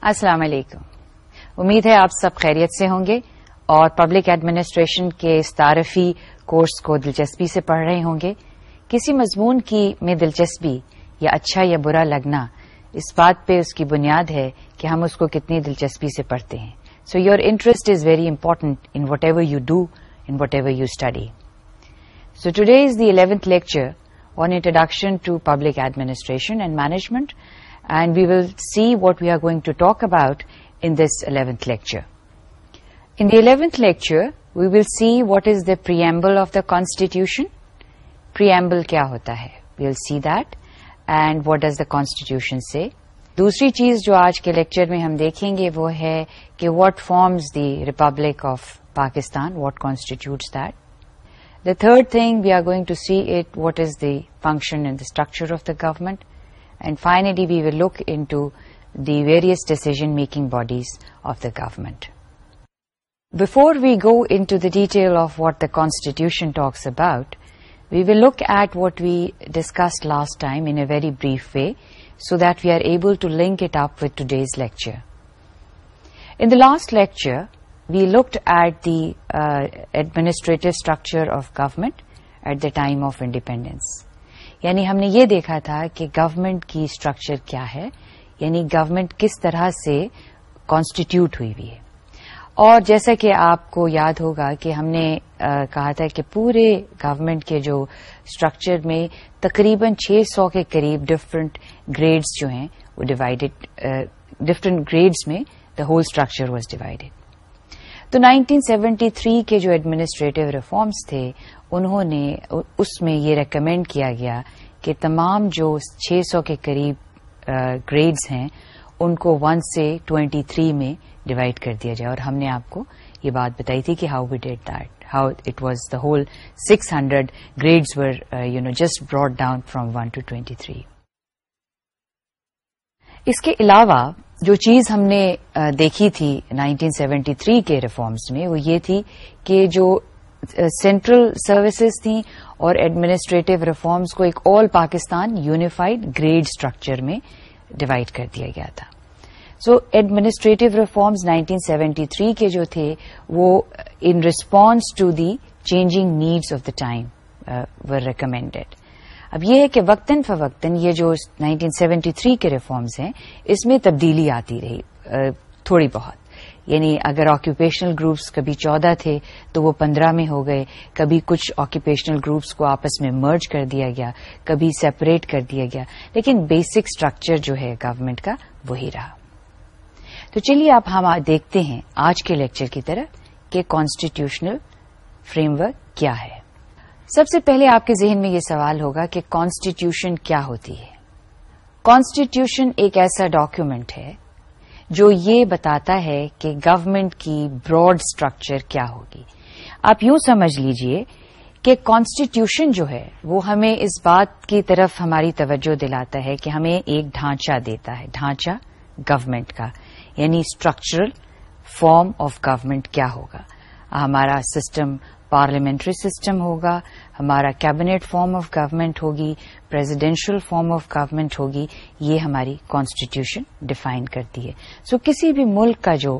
السلام علیکم امید ہے آپ سب خیریت سے ہوں گے اور پبلک ایڈمنسٹریشن کے اس تعارفی کورس کو دلچسپی سے پڑھ رہے ہوں گے کسی مضمون کی میں دلچسپی یا اچھا یا برا لگنا اس بات پہ اس کی بنیاد ہے کہ ہم اس کو کتنی دلچسپی سے پڑھتے ہیں so your interest is very important in whatever you do in whatever you study so today is the eleventh lecture on introduction to public administration and management and we will see what we are going to talk about in this eleventh lecture in the eleventh lecture we will see what is the preamble of the constitution preamble کیا ہوتا ہے we will see that and what does the constitution سے دوسری چیز جو آج کے lecture میں ہم دیکھیں گے وہ ہے کہ what forms the republic of Pakistan what constitutes that the third thing we are گوئگ to see it what is the function and the structure of the government And finally, we will look into the various decision-making bodies of the government. Before we go into the detail of what the Constitution talks about, we will look at what we discussed last time in a very brief way, so that we are able to link it up with today's lecture. In the last lecture, we looked at the uh, administrative structure of government at the time of independence. یعنی ہم نے یہ دیکھا تھا کہ government کی structure کیا ہے یعنی گورنمنٹ کس طرح سے کانسٹیٹیوٹ ہوئی ہوئی ہے اور جیسا کہ آپ کو یاد ہوگا کہ ہم نے کہا تھا کہ پورے گورنمنٹ کے جو اسٹرکچر میں تقریباً چھ سو کے قریب ڈفرنٹ گریڈس جو ہیں وہ ڈیوائڈیڈ ڈفرنٹ گریڈس میں the whole structure was divided تو 1973 کے جو ایڈمنسٹریٹو ریفارمس تھے انہوں نے اس میں یہ ریکمینڈ کیا گیا کہ تمام جو چھ سو کے قریب گریڈز ہیں ان کو ون سے ٹوینٹی تھری میں ڈیوائڈ کر دیا جائے اور ہم نے آپ کو یہ بات بتائی تھی کہ how we did that how it was the whole six hundred grades were you know just brought down from one to twenty three اس کے علاوہ جو چیز ہم نے دیکھی تھی 1973 کے ریفارمز میں وہ یہ تھی کہ جو سینٹرل سروسز تھیں اور ایڈمنسٹریٹو ریفارمز کو ایک all Pakistan unified grade structure میں ڈیوائڈ کر دیا گیا تھا سو ایڈمنسٹریٹو ریفارمز 1973 کے جو تھے وہ in response to the changing needs of the time were recommended اب یہ ہے کہ وقتاً فوقتاً یہ جو 1973 کے ریفارمز ہیں اس میں تبدیلی آتی رہی uh, تھوڑی بہت یعنی اگر آکوپیشنل گروپس کبھی چودہ تھے تو وہ پندرہ میں ہو گئے کبھی کچھ آکوپیشنل گروپس کو آپس میں مرج کر دیا گیا کبھی سیپریٹ کر دیا گیا لیکن بیسک اسٹرکچر جو ہے گورنمنٹ کا وہی رہا تو چلیے آپ ہم دیکھتے ہیں آج کے لیکچر کی طرف کہ کانسٹیٹیوشنل فریم ورک کیا ہے سب سے پہلے آپ کے ذہن میں یہ سوال ہوگا کہ کانسٹیٹیوشن کیا ہوتی ہے کانسٹیٹیوشن ایک ایسا ڈاکومینٹ ہے جو یہ بتاتا ہے کہ گورنمنٹ کی براڈ اسٹرکچر کیا ہوگی آپ یوں سمجھ لیجئے کہ کانسٹیٹیوشن جو ہے وہ ہمیں اس بات کی طرف ہماری توجہ دلاتا ہے کہ ہمیں ایک ڈھانچہ دیتا ہے ڈھانچہ گورمنٹ کا یعنی اسٹرکچرل فارم آف گورنمنٹ کیا ہوگا ہمارا سسٹم پارلیمنٹری سسٹم ہوگا ہمارا کیبنیٹ فارم آف گورنمنٹ ہوگی پریزیڈینشیل فارم آف گورنمنٹ ہوگی یہ ہماری کانسٹیٹیوشن ڈیفائن کرتی ہے سو so, کسی بھی ملک کا جو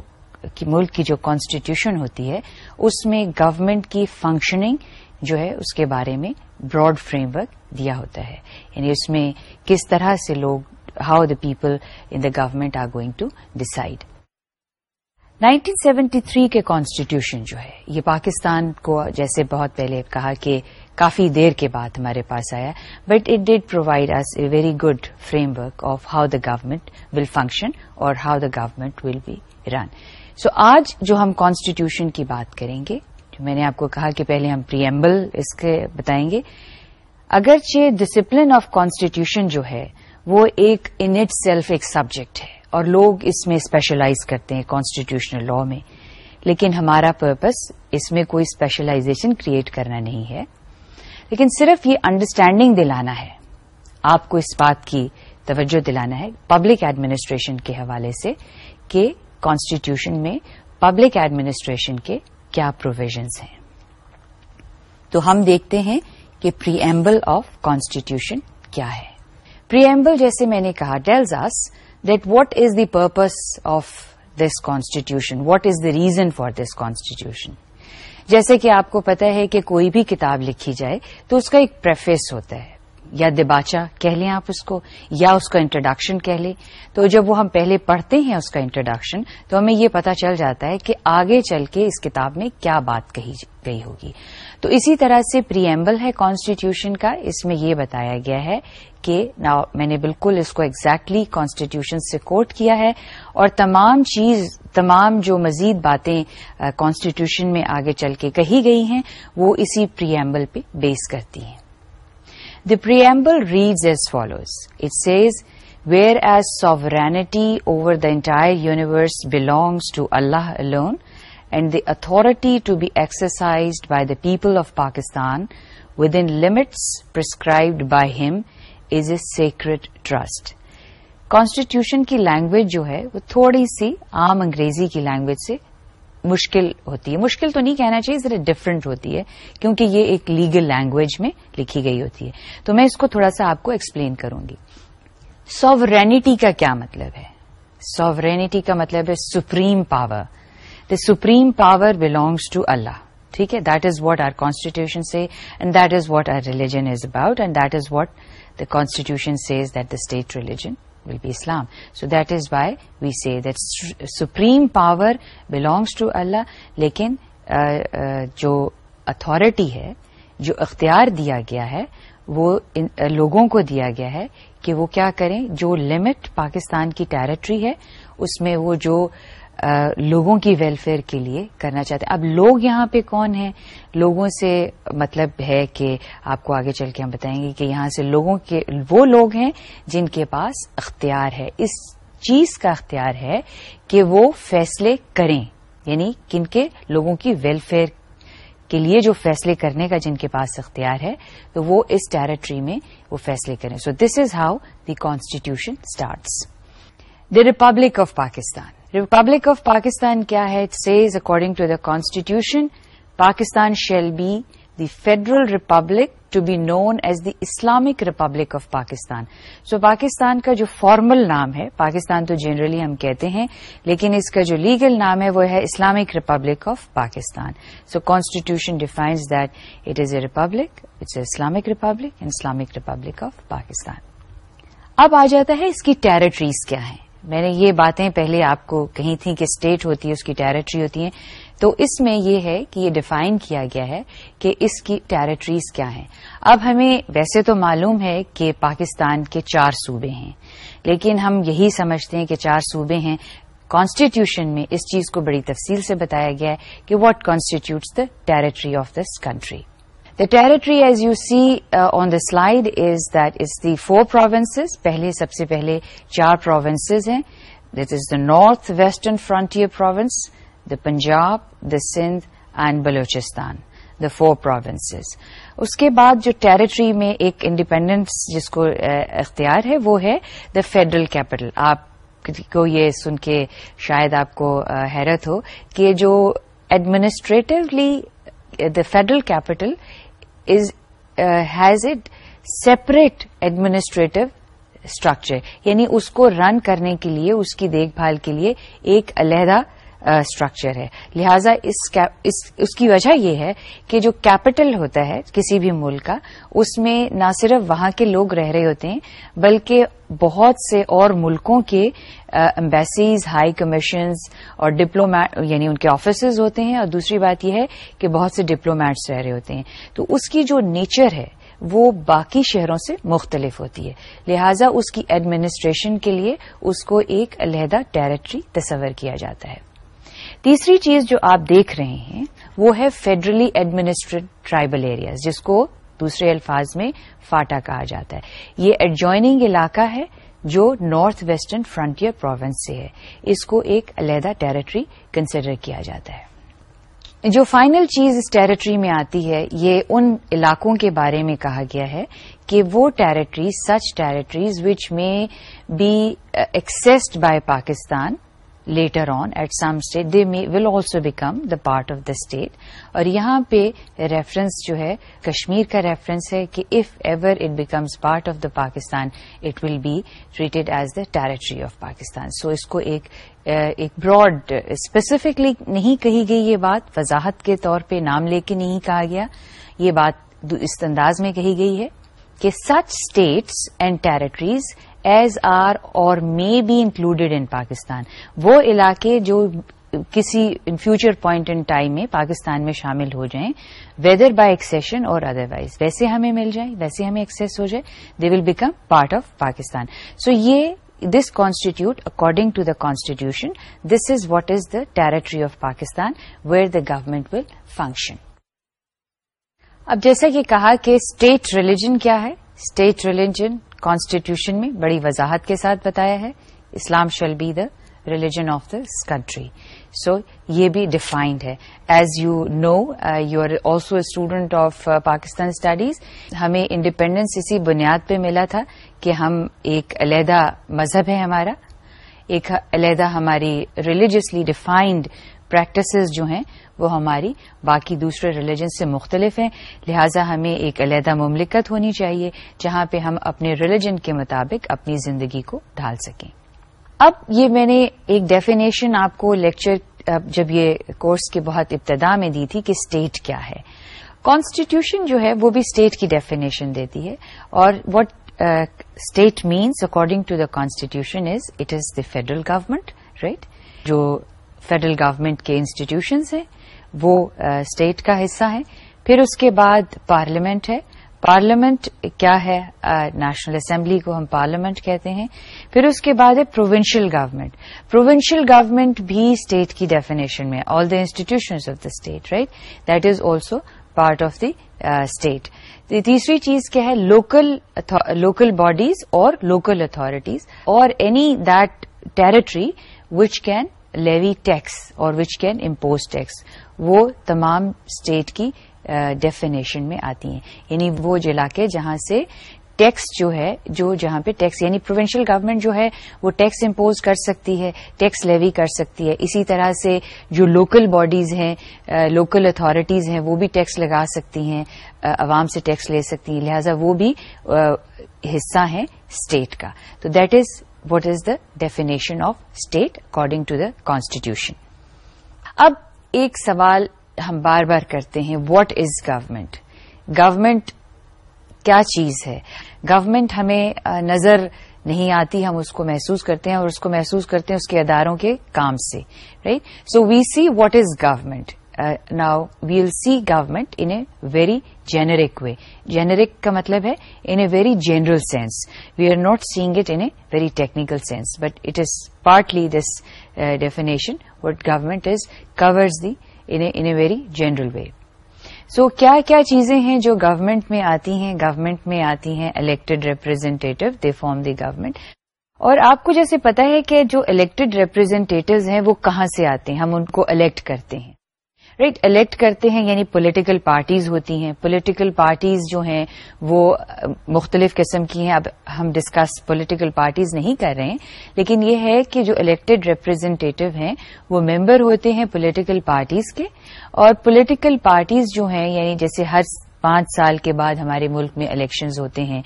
ملک کی جو کانسٹیٹیوشن ہوتی ہے اس میں گورمنٹ کی فنکشننگ جو ہے اس کے بارے میں براڈ فریم ورک دیا ہوتا ہے یعنی اس میں کس طرح سے لوگ how the people in the government are going to decide nineteen کے کانسٹیٹیوشن جو ہے یہ پاکستان کو جیسے بہت پہلے کہا کہ کافی دیر کے بعد ہمارے پاس آیا but it did provide as a very good framework of how the government will function اور how the government will be run so آج جو ہم کانسٹیٹیوشن کی بات کریں گے جو میں نے آپ کو کہا کہ پہلے ہم پری ایمبل اس کے بتائیں گے اگرچہ ڈسپلن آف کانسٹیٹیوشن جو ہے وہ ایک انٹ سیلف ایک سبجیکٹ ہے اور لوگ اس میں اسپیشلائز کرتے ہیں کانسٹیٹیوشنل لا میں لیکن ہمارا پرپز اس میں کوئی اسپیشلائزیشن کریٹ کرنا نہیں ہے لیکن صرف یہ انڈرسٹینڈنگ دلانا ہے آپ کو اس بات کی توجہ دلانا ہے پبلک ایڈمنسٹریشن کے حوالے سے کہ کانسٹیٹیوشن میں پبلک ایڈمنسٹریشن کے کیا پروویژنس ہیں تو ہم دیکھتے ہیں کہ پری ایمبل آف کانسٹیٹیوشن کیا ہے پری ایمبل جیسے میں نے کہا deals as that what is the purpose of this constitution what is the reason for this constitution جیسے کہ آپ کو پتہ ہے کہ کوئی بھی کتاب لکھی جائے تو اس کا ایک پریفیس ہوتا ہے یا دباچا کہہ لیں آپ اس کو یا اس کا انٹروڈکشن کہہ لیں تو جب وہ ہم پہلے پڑھتے ہیں اس کا انٹروڈکشن تو ہمیں یہ پتا چل جاتا ہے کہ آگے چل کے اس کتاب میں کیا بات کہی گئی ہوگی تو اسی طرح سے پریمبل ہے کانسٹیٹیوشن کا اس میں یہ بتایا گیا ہے کہ میں نے بالکل اس کو ایگزیکٹلی کانسٹیٹیوشن سے کوٹ کیا ہے اور تمام چیز تمام جو مزید باتیں کانسٹیٹیوشن میں آگے چل کے کہی گئی ہیں وہ اسی پی ایمبل پہ بیس کرتی ہیں the preamble reads as follows it says whereas sovereignty over the entire universe belongs to Allah alone and the authority to be exercised by the people of Pakistan within limits prescribed by him is a sacred trust constitution کی language جو ہے وہ تھوڑی سی عام انگریزی کی language سے مشکل ہوتی ہے مشکل تو نہیں کہنا چاہیے ذرا ڈفرینٹ ہوتی ہے کیونکہ یہ ایک لیگل لینگویج میں لکھی گئی ہوتی ہے تو میں اس کو تھوڑا سا آپ کو ایکسپلین کروں گی سوورینٹی کا کیا مطلب ہے سوورینٹی کا مطلب ہے supreme power the supreme power belongs to Allah ٹھیک ہے that is what our constitution سے and that is what our religion is about and that is what the constitution says that the state religion will be Islam so that is why we see that supreme power belongs to Allah لیکن جو authority ہے جو اختیار دیا گیا ہے وہ uh, لوگوں کو دیا گیا ہے کہ وہ کیا کریں جو لمٹ پاکستان کی ٹریٹری ہے اس میں وہ جو لوگوں کی ویلفیئر کے لیے کرنا چاہتے ہیں اب لوگ یہاں پہ کون ہیں لوگوں سے مطلب ہے کہ آپ کو آگے چل کے ہم بتائیں گے کہ یہاں سے لوگوں کے وہ لوگ ہیں جن کے پاس اختیار ہے اس چیز کا اختیار ہے کہ وہ فیصلے کریں یعنی کن کے لوگوں کی ویلفیئر کے لیے جو فیصلے کرنے کا جن کے پاس اختیار ہے تو وہ اس ٹیریٹری میں وہ فیصلے کریں so this is how the constitution starts the republic of Pakistan republic of Pakistan کیا ہے it says according to the constitution Pakistan shall be the federal republic to be known as the Islamic republic of Pakistan so Pakistan کا جو formal نام ہے پاکستان تو generally ہم کہتے ہیں لیکن اس کا جو لیگل نام ہے وہ ہے Islamic republic of Pakistan so constitution defines that it is a republic it's a Islamic republic and Islamic republic of Pakistan اب آ جاتا ہے اس کی ٹیرٹریز کیا ہیں میں نے یہ باتیں پہلے آپ کو کہی تھیں کہ اسٹیٹ ہوتی ہے اس کی ٹیریٹری ہوتی ہیں تو اس میں یہ ہے کہ یہ ڈیفائن کیا گیا ہے کہ اس کی ٹیریٹریز کیا ہیں اب ہمیں ویسے تو معلوم ہے کہ پاکستان کے چار صوبے ہیں لیکن ہم یہی سمجھتے ہیں کہ چار صوبے ہیں کانسٹیٹیوشن میں اس چیز کو بڑی تفصیل سے بتایا گیا ہے کہ what constitutes the territory of this country the territory as you see on the slide is that is the four provinces پہلے سب سے پہلے چار provinces ہیں this is the north western frontier province the Punjab the Sindh and Balochistan the four اس کے بعد جو territory میں ایک انڈیپینڈنس جس کو اختیار ہے وہ ہے دا فیڈرل کیپٹل آپ کو یہ سن کے شاید آپ کو uh, حیرت ہو کہ جو ایڈمنسٹریٹولی دا فیڈرل کیپٹل ہی اٹ سیپریٹ ایڈمیسٹریٹو اسٹرکچر یعنی اس کو رن کرنے کے لیے اس کی دیکھ بھال کے لیے ایک علیحدہ اسٹرکچر ہے لہٰذا اس کی وجہ یہ ہے کہ جو کیپٹل ہوتا ہے کسی بھی ملک کا اس میں نہ صرف وہاں کے لوگ رہ رہے ہوتے ہیں بلکہ بہت سے اور ملکوں کے امبیسیز ہائی کمیشنز اور ڈپلومیٹ یعنی ان کے آفیسز ہوتے ہیں اور دوسری بات یہ ہے کہ بہت سے ڈپلومیٹس رہ رہے ہوتے ہیں تو اس کی جو نیچر ہے وہ باقی شہروں سے مختلف ہوتی ہے لہذا اس کی ایڈمنسٹریشن کے لیے اس کو ایک علیحدہ ٹیریٹری تصور کیا جاتا ہے تیسری چیز جو آپ دیکھ رہے ہیں وہ ہے فیڈرلی ایڈمنسٹریٹ ٹرائبل ایریاز جس کو دوسرے الفاظ میں فاٹا کہا جاتا ہے یہ ایڈجوائنگ علاقہ ہے جو نارتھ ویسٹرن فرنٹیئر پروونس سے ہے اس کو ایک علیحدہ ٹریٹری کنسیڈر کیا جاتا ہے جو فائنل چیز اس ٹیریٹری میں آتی ہے یہ ان علاقوں کے بارے میں کہا گیا ہے کہ وہ ٹیریٹری سچ ٹیریٹریز وچ میں be accessed by Pakistan later on at some state they may, will also become the part of the state اور یہاں پہ ریفرنس جو ہے کشمیر کا ریفرنس ہے کہ if ever it becomes part of the Pakistan it will be treated as the territory of Pakistan so اس کو ایک براڈ اسپیسیفکلی نہیں کہی گئی یہ بات وضاحت کے طور پہ نام لے کے نہیں کہا گیا یہ بات اس انداز میں کہی گئی ہے کہ such states and territories as are or may be included in Pakistan وہ علاقے جو کسی فیوچر پوائنٹ ان ٹائم میں پاکستان میں شامل ہو جائیں whether by accession or otherwise ویسے ہمیں مل جائیں ویسے ہمیں ایکسس ہو جائے they will become part of Pakistan so یہ this constitute according to the constitution this is what is the territory of Pakistan where the government will function اب جیسا کہ کہا کہ اسٹیٹ ریلیجن کیا ہے اسٹیٹ ریلیجن کانسٹیٹیوشن میں بڑی وضاحت کے ساتھ بتایا ہے Islam shall be the religion of this country so یہ بھی ڈیفائنڈ ہے as you know you are also a student of Pakistan studies ہمیں انڈیپینڈینس اسی بنیاد پہ ملا تھا کہ ہم ایک علیحدہ مذہب ہے ہمارا ایک علیحدہ ہماری ریلیجیسلی ڈیفائنڈ پریکٹسز جو ہیں وہ ہماری باقی دوسرے ریلیجن سے مختلف ہیں لہذا ہمیں ایک علیحدہ مملکت ہونی چاہیے جہاں پہ ہم اپنے ریلیجن کے مطابق اپنی زندگی کو ڈھال سکیں اب یہ میں نے ایک ڈیفینیشن آپ کو لیکچر جب یہ کورس کے بہت ابتدا میں دی تھی کہ اسٹیٹ کیا ہے کانسٹیٹیوشن جو ہے وہ بھی اسٹیٹ کی ڈیفینیشن دیتی ہے اور what state means according to the constitution is it is the federal government right جو فیڈرل گورمنٹ کے انسٹیٹیوشنز ہیں وہ اسٹیٹ کا حصہ ہے پھر اس کے بعد پارلیمنٹ ہے پارلیمنٹ کیا ہے نیشنل اسمبلی کو ہم پارلیمنٹ کہتے ہیں پھر اس کے بعد ہے پروونشل گورنمنٹ پروونشل گورنمنٹ بھی اسٹیٹ کی ڈیفینیشن میں all the institutions of the state right that is also part of the state تیسری چیز کیا ہے لوکل لوکل باڈیز اور لوکل اتارٹیز اور any that territory which can levy tax اور وچ کین امپوز ٹیکس وہ تمام اسٹیٹ کی ڈیفینیشن میں آتی ہیں یعنی وہ جو علاقے جہاں سے ٹیکس جو ہے جو جہاں پہ ٹیکس یعنی پروونشل گورنمنٹ جو ہے وہ ٹیکس امپوز کر سکتی ہے ٹیکس لیوی کر سکتی ہے اسی طرح سے جو لوکل باڈیز ہیں لوکل اتارٹیز ہیں وہ بھی ٹیکس لگا سکتی ہیں عوام سے ٹیکس لے سکتی ہیں لہذا وہ بھی حصہ ہیں اسٹیٹ کا تو that is what is the definition of state according to the constitution اب ایک سوال ہم بار بار کرتے ہیں واٹ از گورمنٹ گورمنٹ کیا چیز ہے گورمنٹ ہمیں نظر نہیں آتی ہم اس کو محسوس کرتے ہیں اور اس کو محسوس کرتے ہیں اس کے اداروں کے کام سے right so we see what is government now we will see government in a very generic way generic کا مطلب ہے in a very general sense we are not seeing it in a very technical sense but it is partly this definition what government is covers the in a very general way so کیا کیا چیزیں ہیں جو government میں آتی ہیں government میں آتی ہیں elected representative they form the government اور آپ کو جیسے پتا ہے کہ جو الیکٹڈ ریپرزینٹیوز ہیں وہ کہاں سے آتے ہیں ہم ان کو الیکٹ کرتے ہیں رائٹ الیکٹ کرتے ہیں یعنی پولیٹیکل پارٹیز ہوتی ہیں پولیٹیکل پارٹیز جو ہیں وہ مختلف قسم کی ہیں اب ہم ڈسکس پولیٹیکل پارٹیز نہیں کر رہے ہیں لیکن یہ ہے کہ جو الیکٹڈ ریپرزینٹیو ہیں وہ ممبر ہوتے ہیں پولیٹیکل پارٹیز کے اور پولیٹیکل پارٹیز جو ہیں یعنی جیسے ہر پانچ سال کے بعد ہمارے ملک میں الیکشنز ہوتے ہیں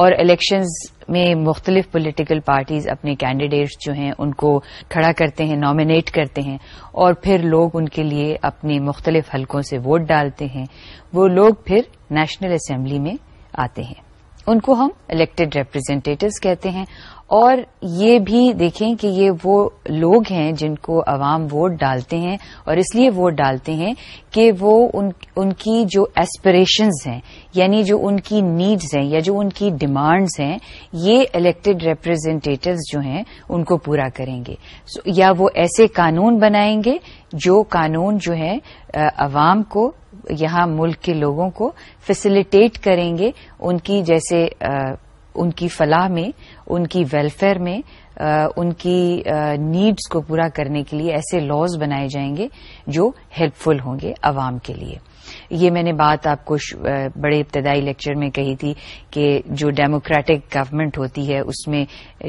اور الیکشنز میں مختلف پولیٹیکل پارٹیز اپنے کینڈیڈیٹس جو ہیں ان کو کھڑا کرتے ہیں نامینیٹ کرتے ہیں اور پھر لوگ ان کے لیے اپنے مختلف حلقوں سے ووٹ ڈالتے ہیں وہ لوگ پھر نیشنل اسمبلی میں آتے ہیں ان کو ہم الیکٹڈ ریپرزینٹیوز کہتے ہیں اور یہ بھی دیکھیں کہ یہ وہ لوگ ہیں جن کو عوام ووٹ ڈالتے ہیں اور اس لیے ووٹ ڈالتے ہیں کہ وہ ان کی جو ایسپریشنز ہیں یعنی جو ان کی نیڈز ہیں یا جو ان کی ڈیمانڈز ہیں یہ الیکٹڈ ریپرزینٹیوز جو ہیں ان کو پورا کریں گے یا وہ ایسے قانون بنائیں گے جو قانون جو ہے عوام کو یہاں ملک کے لوگوں کو فیسلٹیٹ کریں گے ان کی جیسے ان کی فلاح میں ان کی ویلفیئر میں ان کی نیڈز کو پورا کرنے کے لیے ایسے لاز بنائے جائیں گے جو ہیلپ فل ہوں گے عوام کے لیے یہ میں نے بات آپ کو بڑے ابتدائی لیکچر میں کہی تھی کہ جو ڈیموکریٹک گورمنٹ ہوتی ہے اس میں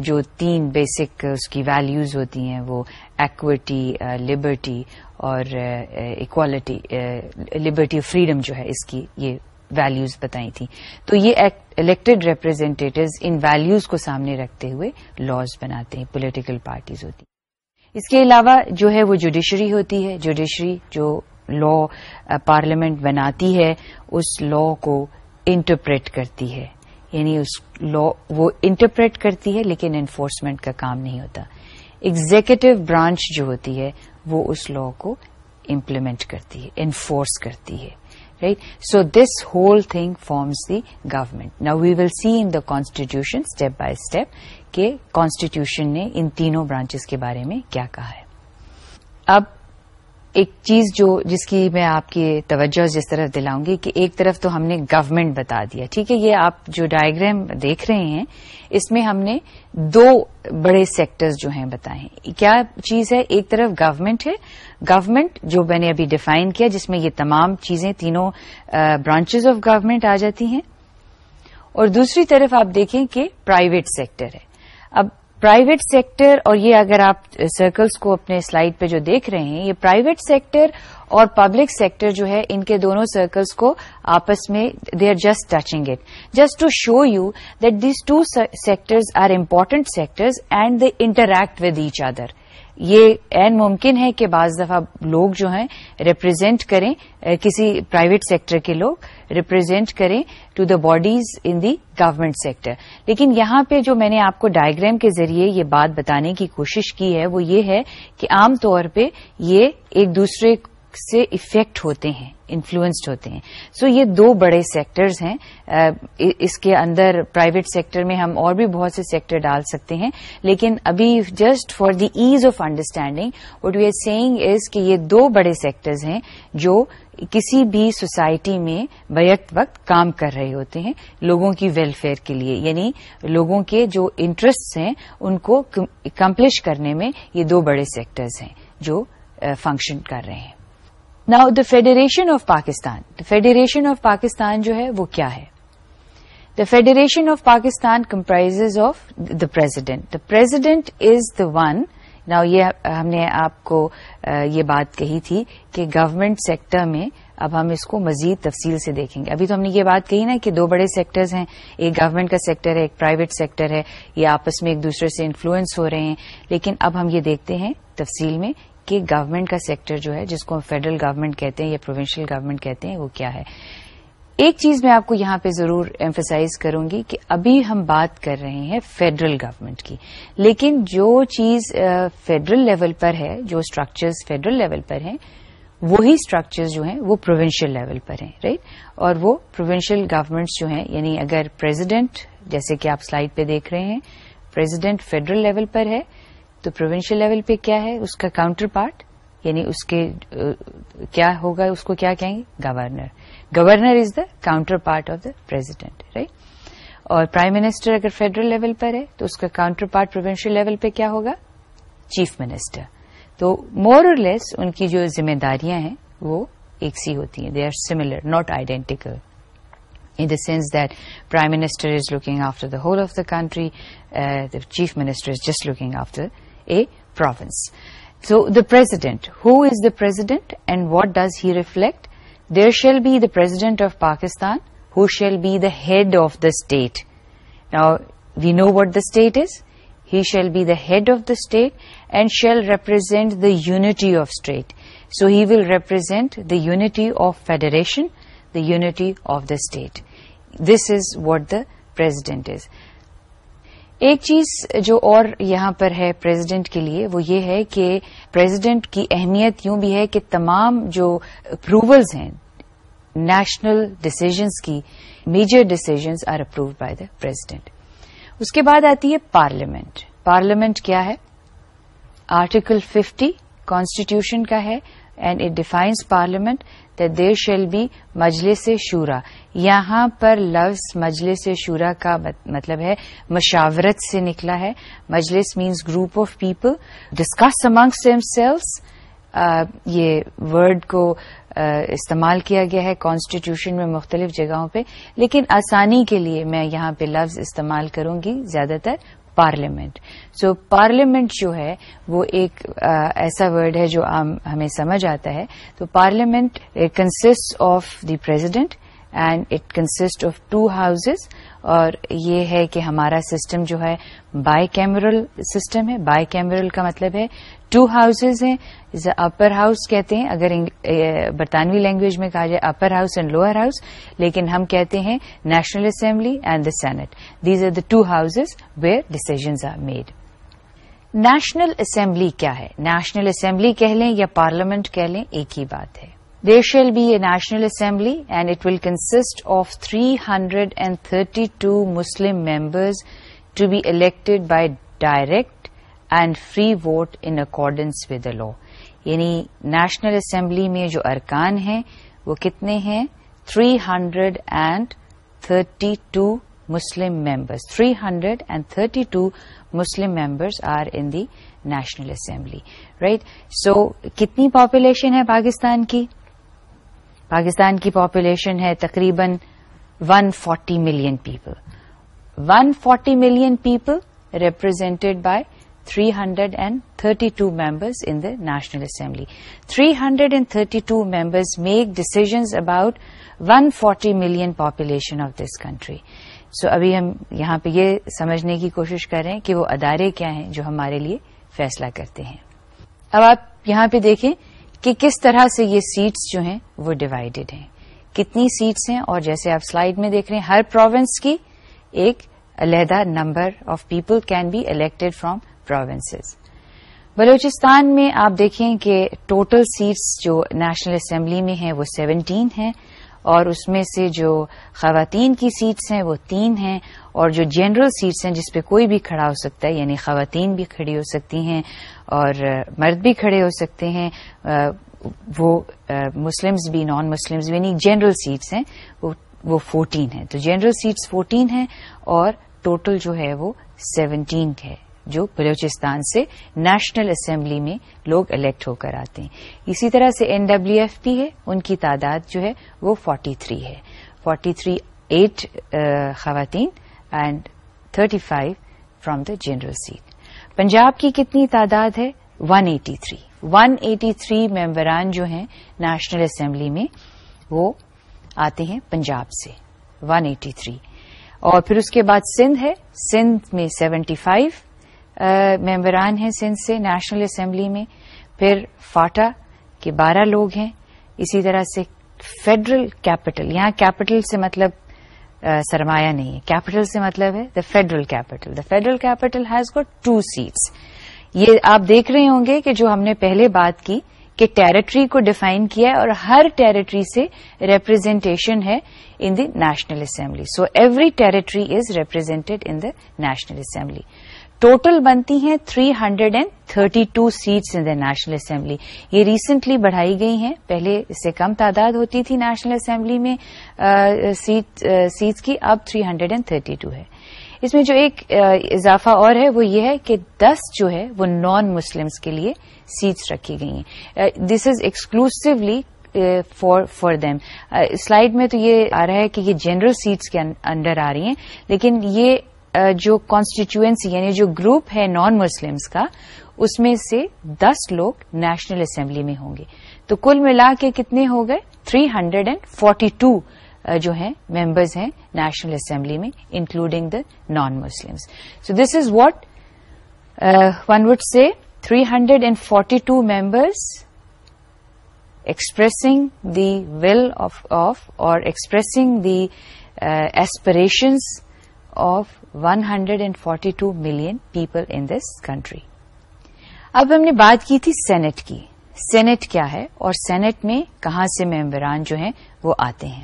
جو تین بیسک اس کی ویلیوز ہوتی ہیں وہ ایکوٹی لبرٹی اور اکوالٹی لبرٹی فریڈم جو ہے اس کی یہ ویلوز بتائی تھی تو یہ الیکٹڈ ریپرزینٹیوز ان ویلوز کو سامنے رکھتے ہوئے لاز بناتے ہیں پولیٹیکل پارٹیز ہوتی اس کے علاوہ جو ہے وہ جوڈیشری ہوتی ہے جوڈیشری جو لا پارلیمنٹ uh, بناتی ہے اس لا کو انٹرپریٹ کرتی ہے یعنی اس لا وہ انٹرپریٹ کرتی ہے لیکن انفورسمنٹ کا کام نہیں ہوتا ایگزیکٹو برانچ جو ہوتی ہے وہ اس لا کو امپلیمنٹ کرتی ہے انفورس کرتی ہے right so this whole thing forms the government now we will see in the کا کانسٹیٹیوشن اسٹیپ بائی اسٹیپ کہ کانسٹیٹیوشن نے ان تینوں برانچز کے بارے میں کیا کہا ہے اب ایک چیز جو جس کی میں آپ کی توجہ جس طرف دلاؤں گی کہ ایک طرف تو ہم نے گورنمنٹ بتا دیا ٹھیک ہے یہ آپ جو ڈائگرام دیکھ رہے ہیں اس میں ہم نے دو بڑے سیکٹرز جو ہیں بتائے کیا چیز ہے ایک طرف گورنمنٹ ہے گورنمنٹ جو میں نے ابھی ڈیفائن کیا جس میں یہ تمام چیزیں تینوں برانچز آف گورنمنٹ آ جاتی ہیں اور دوسری طرف آپ دیکھیں کہ پرائیویٹ سیکٹر ہے اب پرائیویٹ سیکٹر اور یہ اگر آپ سرکلز کو اپنے سلائیڈ پہ جو دیکھ رہے ہیں یہ پرائیویٹ سیکٹر اور پبلک سیکٹر جو ہے ان کے دونوں سرکلز کو آپس میں they are just touching it just to show you that these two sectors are important sectors and they interact with each other یہ این ممکن ہے کہ بعض دفعہ لوگ جو ہیں ریپرزینٹ کریں کسی پرائیویٹ سیکٹر کے لوگ ریپرزینٹ کریں to the bodies in the government sector لیکن یہاں پہ جو میں نے آپ کو ڈائگرام کے ذریعے یہ بات بتانے کی کوشش کی ہے وہ یہ ہے کہ عام طور پہ یہ ایک دوسرے سے افیکٹ ہوتے ہیں انفلوئنسڈ ہوتے ہیں سو so, یہ دو بڑے سیکٹرز ہیں uh, اس کے اندر پرائیویٹ سیکٹر میں ہم اور بھی بہت سے سیکٹر ڈال سکتے ہیں لیکن ابھی just for the ease of understanding what we are seeing is کہ یہ دو بڑے سیکٹرز ہیں جو کسی بھی سوسائٹی میں بیک وقت کام کر رہے ہوتے ہیں لوگوں کی ویلفیئر کے لیے یعنی لوگوں کے جو انٹرسٹ ہیں ان کو اکمپلش کرنے میں یہ دو بڑے سیکٹرز ہیں جو فنکشن کر رہے ہیں now the federation of Pakistan the federation of Pakistan جو ہے وہ کیا ہے the federation of Pakistan comprise of the president the president is the one نا یہ ہم نے آپ کو یہ بات کہی تھی کہ گورنمنٹ سیکٹر میں اب ہم اس کو مزید تفصیل سے دیکھیں گے ابھی تو ہم نے یہ بات کہی نا کہ دو بڑے سیکٹرز ہیں ایک گورنمنٹ کا سیکٹر ہے ایک پرائیویٹ سیکٹر ہے یہ آپس میں ایک دوسرے سے انفلوئنس ہو رہے ہیں لیکن اب ہم یہ دیکھتے ہیں تفصیل میں کہ گورنمنٹ کا سیکٹر جو ہے جس کو فیڈرل گورنمنٹ کہتے ہیں یا پروونشل گورنمنٹ کہتے ہیں وہ کیا ہے ایک چیز میں آپ کو یہاں پہ ضرور ایمفسائز کروں گی کہ ابھی ہم بات کر رہے ہیں فیڈرل گورنمنٹ کی لیکن جو چیز فیڈرل لیول پر ہے جو اسٹرکچرز فیڈرل لیول پر ہیں وہی اسٹرکچرز جو ہیں وہ پروونشل لیول پر ہیں رائٹ اور وہ پروونشل گورنمنٹس جو ہیں یعنی اگر پریزیڈنٹ جیسے کہ آپ سلائیڈ پہ دیکھ رہے ہیں پریزیڈنٹ فیڈرل لیول پر ہے تو پروینشل لیول پہ کیا ہے اس کا کاؤنٹر پارٹ یعنی اس کے کیا ہوگا اس کو کیا کہیں گے governor governor is the counterpart of the president right اور پرائم منسٹر اگر فیڈرل لیول پر ہے تو اس کا کاؤنٹر پارٹ پروونشل لیول پہ کیا ہوگا چیف منسٹر تو مور اور لیس ان کی جو ذمہ داریاں ہیں وہ ایک سی ہوتی ہیں they are similar not identical in the sense prime minister is looking after the whole of the country chief minister is just looking after a province. So the president, who is the president and what does he reflect? There shall be the president of Pakistan, who shall be the head of the state. Now, we know what the state is. He shall be the head of the state and shall represent the unity of state. So he will represent the unity of federation, the unity of the state. This is what the president is. ایک چیز جو اور یہاں پر ہے president کے لیے وہ یہ ہے کہ پریزیڈنٹ کی اہمیت یوں بھی ہے کہ تمام جو اپروولز ہیں نیشنل ڈسیزنس کی major decisions are approved by the president اس کے بعد آتی ہے پارلیمنٹ پارلیمنٹ کیا ہے آرٹیکل ففٹی کانسٹیٹیوشن کا ہے and it defines parliament that there shall be Majlis شورا یہاں پر لفظ مجلس شورا کا مطلب ہے مشاورت سے نکلا ہے مجلس means group of people discuss among themselves یہ ورڈ کو uh, استعمال کیا گیا ہے کانسٹیٹیوشن میں مختلف جگہوں پہ لیکن آسانی کے لیے میں یہاں پہ لفظ استعمال کروں گی زیادہ تر پارلیمنٹ سو پارلیمنٹ جو ہے وہ ایک ایسا ورڈ ہے جو ہمیں سمجھ آتا ہے تو parliament consist of the president and it consist of two house اور یہ ہے کہ ہمارا سسٹم جو ہے بائی کیمرل سسٹم ہے بائی کیمرل کا مطلب ہے ٹو ہاؤسز ہیں اپر ہاؤس کہتے ہیں اگر برطانوی لینگویج میں کہا جائے upper house and lower house لیکن ہم کہتے ہیں national assembly and the senate these are the two houses where decisions are made national assembly کیا ہے نیشنل اسمبلی کہہ لیں یا پارلیمنٹ کہہ لیں ایک ہی بات ہے there shall be a national assembly and it will consist of three hundred and thirty two Muslim members to be free by direct and free vote in accordance with the law یعنی national assembly میں جو ارکان ہیں وہ کتنے ہیں three hundred and thirty two Muslim members three hundred and thirty two Muslim members are in the National Assembly right so کتنی population ہے پاکستان کی پاکستان کی پاپولیشن ہے تقریباً 140 forty million people one forty million people represented by three hundred and thirty two members in the national assembly three hundred and thirty two members make decisions about one forty million population of this country so ابھی ہم یہاں پہ یہ سمجھنے کی کوشش کر رہے ہیں کہ وہ ادارے کیا ہیں جو ہمارے لیے فیصلہ کرتے ہیں اب آپ یہاں پہ دیکھیں کہ کس طرح سے یہ سیٹس جو ہیں وہ ڈیوائڈیڈ ہیں کتنی سیٹس ہیں اور جیسے آپ سلائیڈ میں دیکھ رہے ہیں ہر پروونس کی ایک علیحدہ number of people can be elected from provinces Balochistan میں آپ دیکھیں کہ ٹوٹل سیٹس جو نیشنل اسمبلی میں ہیں وہ سیونٹین ہیں اور اس میں سے جو خواتین کی سیٹس ہیں وہ تین ہیں اور جو جنرل سیٹس ہیں جس پہ کوئی بھی کھڑا ہو سکتا ہے یعنی خواتین بھی کھڑی ہو سکتی ہیں اور مرد بھی کھڑے ہو سکتے ہیں وہ مسلمز بھی نان مسلمز بھی یعنی جنرل سیٹس ہیں وہ فورٹین ہیں تو جنرل سیٹس فورٹین ہیں اور ٹوٹل جو ہے وہ سیونٹین ہے جو بلوچستان سے نیشنل اسمبلی میں لوگ الیکٹ ہو کر آتے ہیں اسی طرح سے این ڈبلو ایف پی ہے ان کی تعداد جو ہے وہ فورٹی تھری ہے فورٹی تھری ایٹ خواتین and thirty five from the general seat Punjab کی کتنی تعداد ہے one eighty three one eighty three ممبران جو ہیں نیشنل اسمبلی میں وہ آتے ہیں پنجاب سے ون ایٹی تھری اور پھر اس کے بعد سندھ ہے سندھ میں سیونٹی فائیو ممبران ہیں سندھ سے نیشنل اسمبلی میں پھر فاٹا کے بارہ لوگ ہیں اسی طرح سے فیڈرل کیپٹل یہاں کیپٹل سے مطلب سرمایہ نہیں ہے کیپٹل سے مطلب ہے the federal capital the federal capital has got two seats یہ آپ دیکھ رہے ہوں گے کہ جو ہم نے پہلے بات کی کہ ٹیریٹری کو ڈیفائن کیا ہے اور ہر ٹیریٹری سے ریپرزینٹیشن ہے in the national assembly so every territory is represented in the national assembly total بنتی ہیں 332 hundred and thirty two seats in the national assembly یہ ریسنٹلی بڑھائی گئی ہیں پہلے اس سے کم تعداد ہوتی تھی نیشنل اسمبلی میں سیٹس کی اب 332 ہنڈریڈ اینڈ تھرٹی ٹو ہے اس میں جو ایک اضافہ اور ہے وہ یہ ہے کہ دس جو ہے وہ نان مسلمس کے لیے سیٹس رکھی گئی ہیں this is exclusively for for them slide میں تو یہ آ رہا ہے کہ یہ جنرل سیٹس کے انڈر آ رہی ہیں لیکن یہ جو کانسٹیچوئنسی یعنی جو گروپ ہے نان مسلمس کا اس میں سے دس لوگ نیشنل اسمبلی میں ہوں گے تو کل ملا کے کتنے ہو گئے three hundred and forty two جو ہیں ممبرز ہیں نیشنل اسمبلی میں including the non Muslims so this is what one would say three hundred and forty two members expressing the will of اور expressing the aspirations of one hundred and forty two million people in this country اب ہم نے بات کی تھی Saint کی senate کیا ہے اور سینٹ میں کہاں سے ممبران جو ہیں وہ آتے ہیں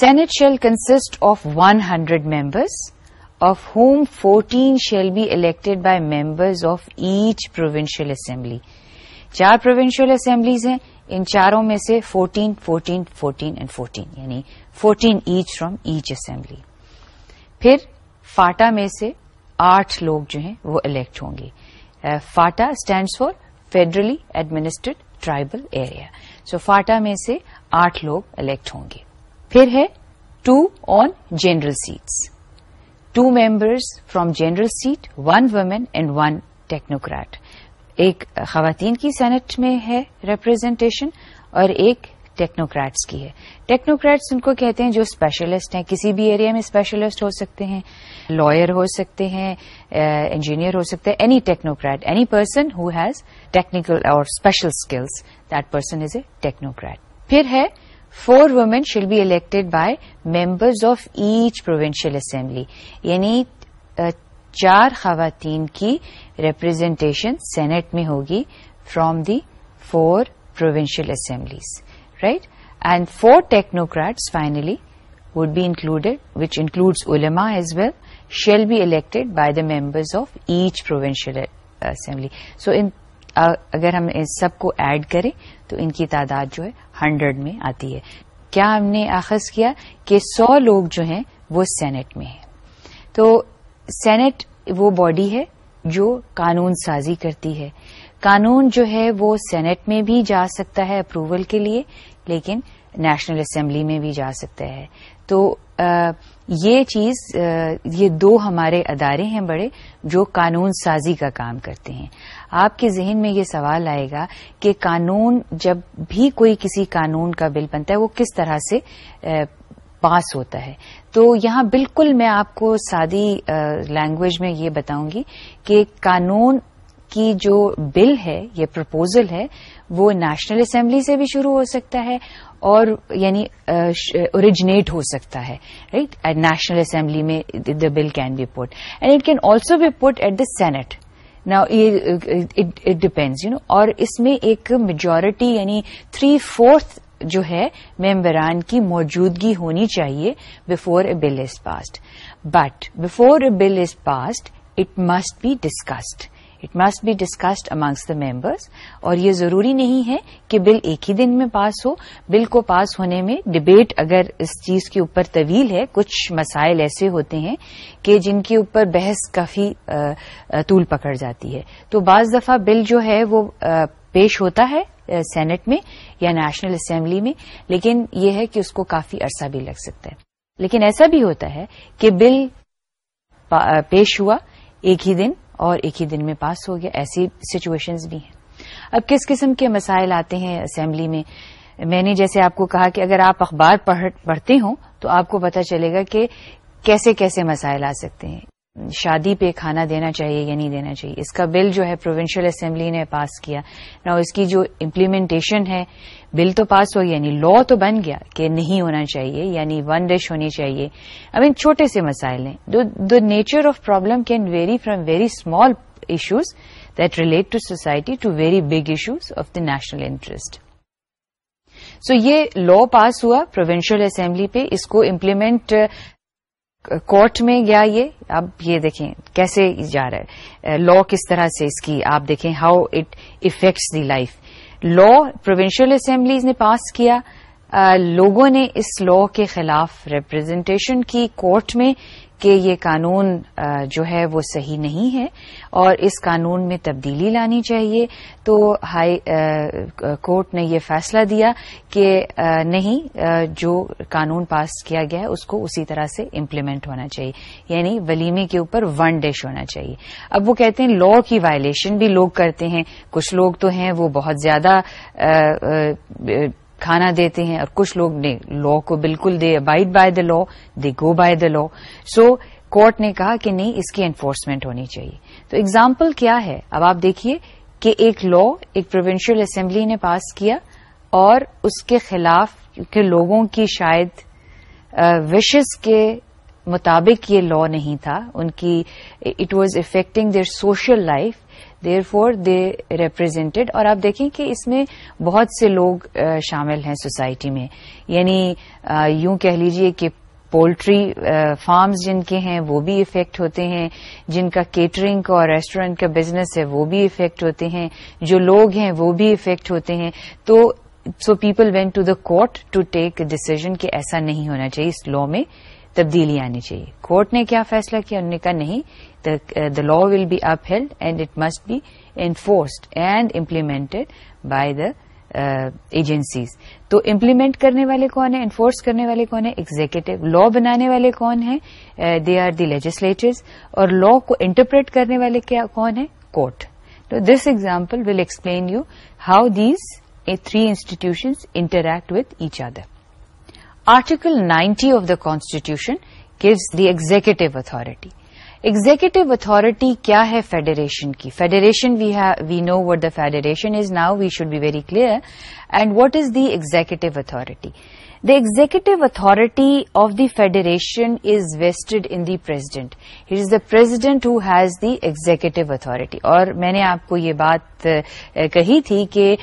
senate shall consist of one hundred members of whom fourteen shall be elected by members of each provincial assembly چار پروونشل اسمبلیز ہیں ان چاروں میں سے fourteen fourteen fourteen and fourteen یعنی fourteen each from each assembly پھر FATA میں سے آٹھ لوگ جو ہیں وہ الیکٹ ہوں گے FATA stands for federally administered tribal area so FATA میں سے آٹھ لوگ الیکٹ ہوں گے پھر ہے two on general seats two members from general seat one women and one technocrat ایک خواتین کی سینٹ میں ہے ریپرزینٹیشن اور ایک ٹیکنوکریٹس کی ہے ٹیکنوکریٹس ان کو کہتے ہیں جو اسپیشلسٹ ہیں کسی بھی ایریا میں اسپیشلسٹ ہو سکتے ہیں لائر ہو سکتے ہیں انجینئر ہو سکتے ہیں any technocrat any person who has technical اور special skills that person is a technocrat پھر ہے four women shall be elected by members of each provincial assembly یعنی چار خواتین کی ریپرزینٹیشن سینٹ میں ہوگی from the four provincial assemblies right and four technocrats finally would be included includes ulama as as well shall be by by the members of each assembly assembly so اگر ہم سب کو add کریں تو ان کی تعداد جو ہے ہنڈریڈ میں آتی ہے کیا ہم نے آخذ کیا کہ سو لوگ جو ہیں وہ سینٹ میں ہیں تو سینٹ وہ باڈی ہے جو قانون سازی کرتی ہے قانون جو ہے وہ سینٹ میں بھی جا سکتا ہے اپروول کے لیے لیکن نیشنل اسمبلی میں بھی جا سکتا ہے تو یہ چیز یہ دو ہمارے ادارے ہیں بڑے جو قانون سازی کا کام کرتے ہیں آپ کے ذہن میں یہ سوال آئے گا کہ قانون جب بھی کوئی کسی قانون کا بل بنتا ہے وہ کس طرح سے پاس ہوتا ہے تو یہاں بالکل میں آپ کو سادی لینگویج میں یہ بتاؤں گی کہ قانون کی جو بل ہے یہ پرپوزل ہے وہ نیشنل اسمبلی سے بھی شروع ہو سکتا ہے اور یعنی اوریجنیٹ ہو سکتا ہے رائٹ نیشنل اسمبلی میں the bill can be put and it can also be put at the senate نا اٹ ڈپینڈز یو نو اور اس میں ایک میجورٹی یعنی تھری فورتھ جو ہے ممبران کی موجودگی ہونی چاہیے before a bill is passed but before a bill is passed it must be discussed it must be discussed amongst the members اور یہ ضروری نہیں ہے کہ بل ایک ہی دن میں پاس ہو بل کو پاس ہونے میں ڈبیٹ اگر اس چیز کے اوپر طویل ہے کچھ مسائل ایسے ہوتے ہیں کہ جن کے اوپر بحث کافی طول پکڑ جاتی ہے تو بعض دفعہ بل جو ہے وہ پیش ہوتا ہے سینٹ میں یا نیشنل اسمبلی میں لیکن یہ ہے کہ اس کو کافی عرصہ بھی لگ سکتا ہے لیکن ایسا بھی ہوتا ہے کہ بل پیش ہوا ایک ہی دن اور ایک ہی دن میں پاس ہو گیا ایسی سچویشنز بھی ہیں اب کس قسم کے مسائل آتے ہیں اسمبلی میں میں نے جیسے آپ کو کہا کہ اگر آپ اخبار پڑھتے ہوں تو آپ کو پتہ چلے گا کہ کیسے کیسے مسائل آ سکتے ہیں شادی پہ کھانا دینا چاہیے یا نہیں دینا چاہیے اس کا بل جو ہے پروونشل اسمبلی نے پاس کیا نہ اس کی جو امپلیمنٹیشن ہے بل تو پاس ہو یعنی لا تو بن گیا کہ نہیں ہونا چاہیے یعنی ون ڈش ہونی چاہیے چھوٹے سے مسائل ہیں the nature of problem can vary from very small issues that relate to society to very big issues of the national interest so یہ لا پاس ہوا پروینشل اسمبلی پہ اس کو امپلیمنٹ کورٹ uh, میں گیا یہ اب یہ دیکھیں کیسے جا رہا ہے لا uh, کس طرح سے اس کی آپ دیکھیں how it affects the life law provincial assemblies نے پاس کیا لوگوں نے اس لا کے خلاف ریپرزینٹیشن کی کورٹ میں کہ یہ قانون جو ہے وہ صحیح نہیں ہے اور اس قانون میں تبدیلی لانی چاہیے تو ہائی کورٹ نے یہ فیصلہ دیا کہ نہیں جو قانون پاس کیا گیا ہے اس کو اسی طرح سے امپلیمنٹ ہونا چاہیے یعنی ولیمے کے اوپر ون ڈش ہونا چاہیے اب وہ کہتے ہیں لا کی وائلیشن بھی لوگ کرتے ہیں کچھ لوگ تو ہیں وہ بہت زیادہ کھانا دیتے ہیں اور کچھ لوگ نے لا کو بالکل they abide by the law they go by the law so court نے کہا کہ نہیں اس کی انفورسمنٹ ہونی چاہیے تو ایگزامپل کیا ہے اب آپ دیکھیے کہ ایک لا ایک پروونشل اسمبلی نے پاس کیا اور اس کے خلاف کے لوگوں کی شاید وشز کے مطابق یہ لا نہیں تھا ان کی it was affecting their social life therefore they represented اور آپ دیکھیں کہ اس میں بہت سے لوگ شامل ہیں سوسائٹی میں یعنی یوں کہہ لیجیے کہ پولٹری فارمز جن کے ہیں وہ بھی افیکٹ ہوتے ہیں جن کا کیٹرنگ اور ریسٹورینٹ کا بزنس ہے وہ بھی افیکٹ ہوتے ہیں جو لوگ ہیں وہ بھی افیکٹ ہوتے ہیں تو so people went to the court to take decision کہ ایسا نہیں ہونا چاہیے اس لا میں تبدیلی آنی چاہیے کورٹ نے کیا فیصلہ کیا انہوں نے کہا نہیں the law will be upheld and it must be enforced and implemented by the agencies تو امپلیمنٹ کرنے والے کون ہیں انفورس کرنے والے کون ہیں ایگزیکٹو لا بنانے والے کون ہیں دے آر دی لیجسلیٹرز اور لا کو انٹرپریٹ کرنے والے کیا کون ہیں کورٹ تو this example will explain you how these three institutions interact with each other article ninety of the constitution gives the executive authority executive authority کیا ہے فیڈریشن کی federation we know what the federation is now we should be very clear and what is the executive authority the executive authority of the federation is vested in didn't hit is the president has the executive authority اور میں نے آپ کو یہ بات کہی تھی کہ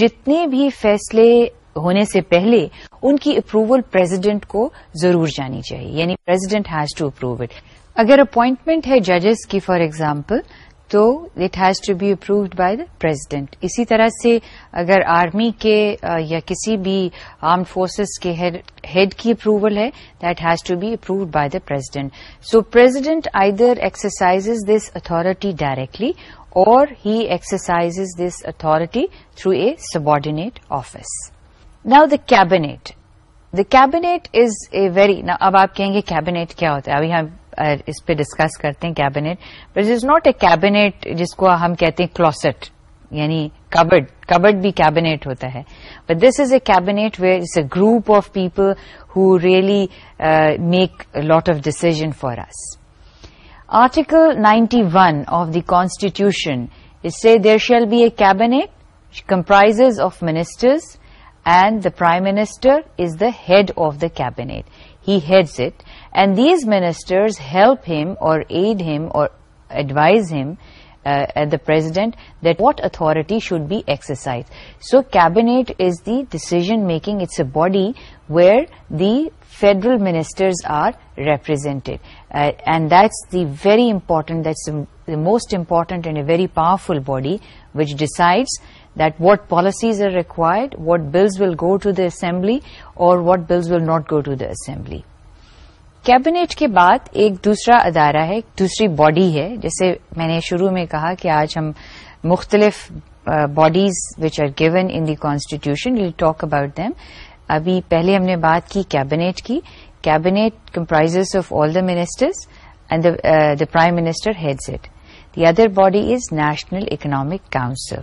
جتنے بھی فیصلے ہونے سے پہلے ان کی اپروول پریزیڈنٹ کو ضرور جانی چاہیے یعنی president has to approve it اگر اپوائنٹمنٹ ہے ججز کی فار ایگزامپل تو it has to be approved by the president اسی طرح سے اگر آرمی کے یا کسی بھی آرم فورسز کے ہیڈ کی اپروول ہے that has to be approved by the president so president either exercise this authority directly اور he exercise this authority through a subordinate office now the cabinet the cabinet is a very اب آپ کہیں گے cabinet کیا ہوتا ہے ابھی ہم اس پہ ڈسکس کرتے ہیں cabinet but is not a cabinet جس کو ہم کہتے ہیں کلوسٹ یعنی کبڈ کبڈ بھی کیبنیٹ ہوتا ہے but this is a cabinet where is a group of people who really make lot of decision for as article ninety one of the constitution سے there shall be a cabinet comprise of ministers and the Prime Minister is the head of the cabinet. He heads it, and these ministers help him or aid him or advise him, uh, the President, that what authority should be exercised. So cabinet is the decision making, it's a body where the federal ministers are represented, uh, and that's the very important, that's the most important and a very powerful body which decides that what policies are required what bills will go to the assembly اور what bills will not go to the assembly cabinet کے بعد ایک دوسرا ادارہ ہے دوسری body ہے جیسے میں نے شروع میں کہا کہ آج ہم مختلف bodies which are given in the constitution we'll talk about them ابھی پہلے ہم نے بات کی کیبنیٹ کی cabinet comprise of all the ministers and the prime minister heads it the other body is national economic council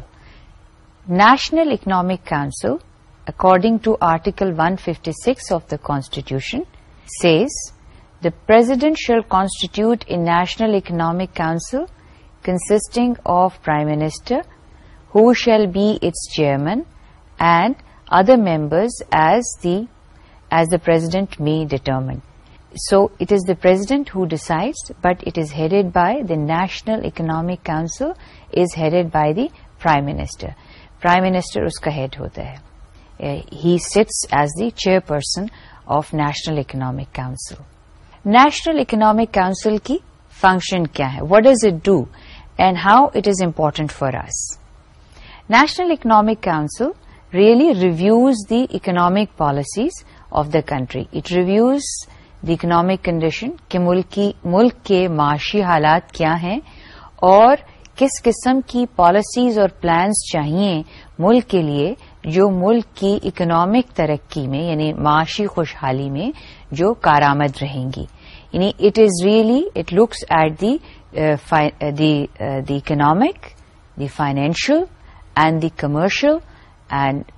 National Economic Council, according to Article 156 of the Constitution, says the President shall constitute a National Economic Council consisting of Prime Minister, who shall be its chairman, and other members as the President may determine. So it is the President who decides, but it is headed by the National Economic Council is headed by the Prime Minister. Prime minister اس کا head ہوتا ہے he sits as the chairperson of national economic council national economic council کی function کیا ہے what does it do and how it is important for us national economic council really reviews the economic policies of the country it reviews the economic condition کہ ملک کے معاشی حالات کیا ہیں اور کس قسم کی پالیسیز اور پلانز چاہیے ملک کے لیے جو ملک کی اکنامک ترقی میں یعنی معاشی خوشحالی میں جو کارآمد رہیں گی یعنی it is really it looks at the the economic the financial and the commercial and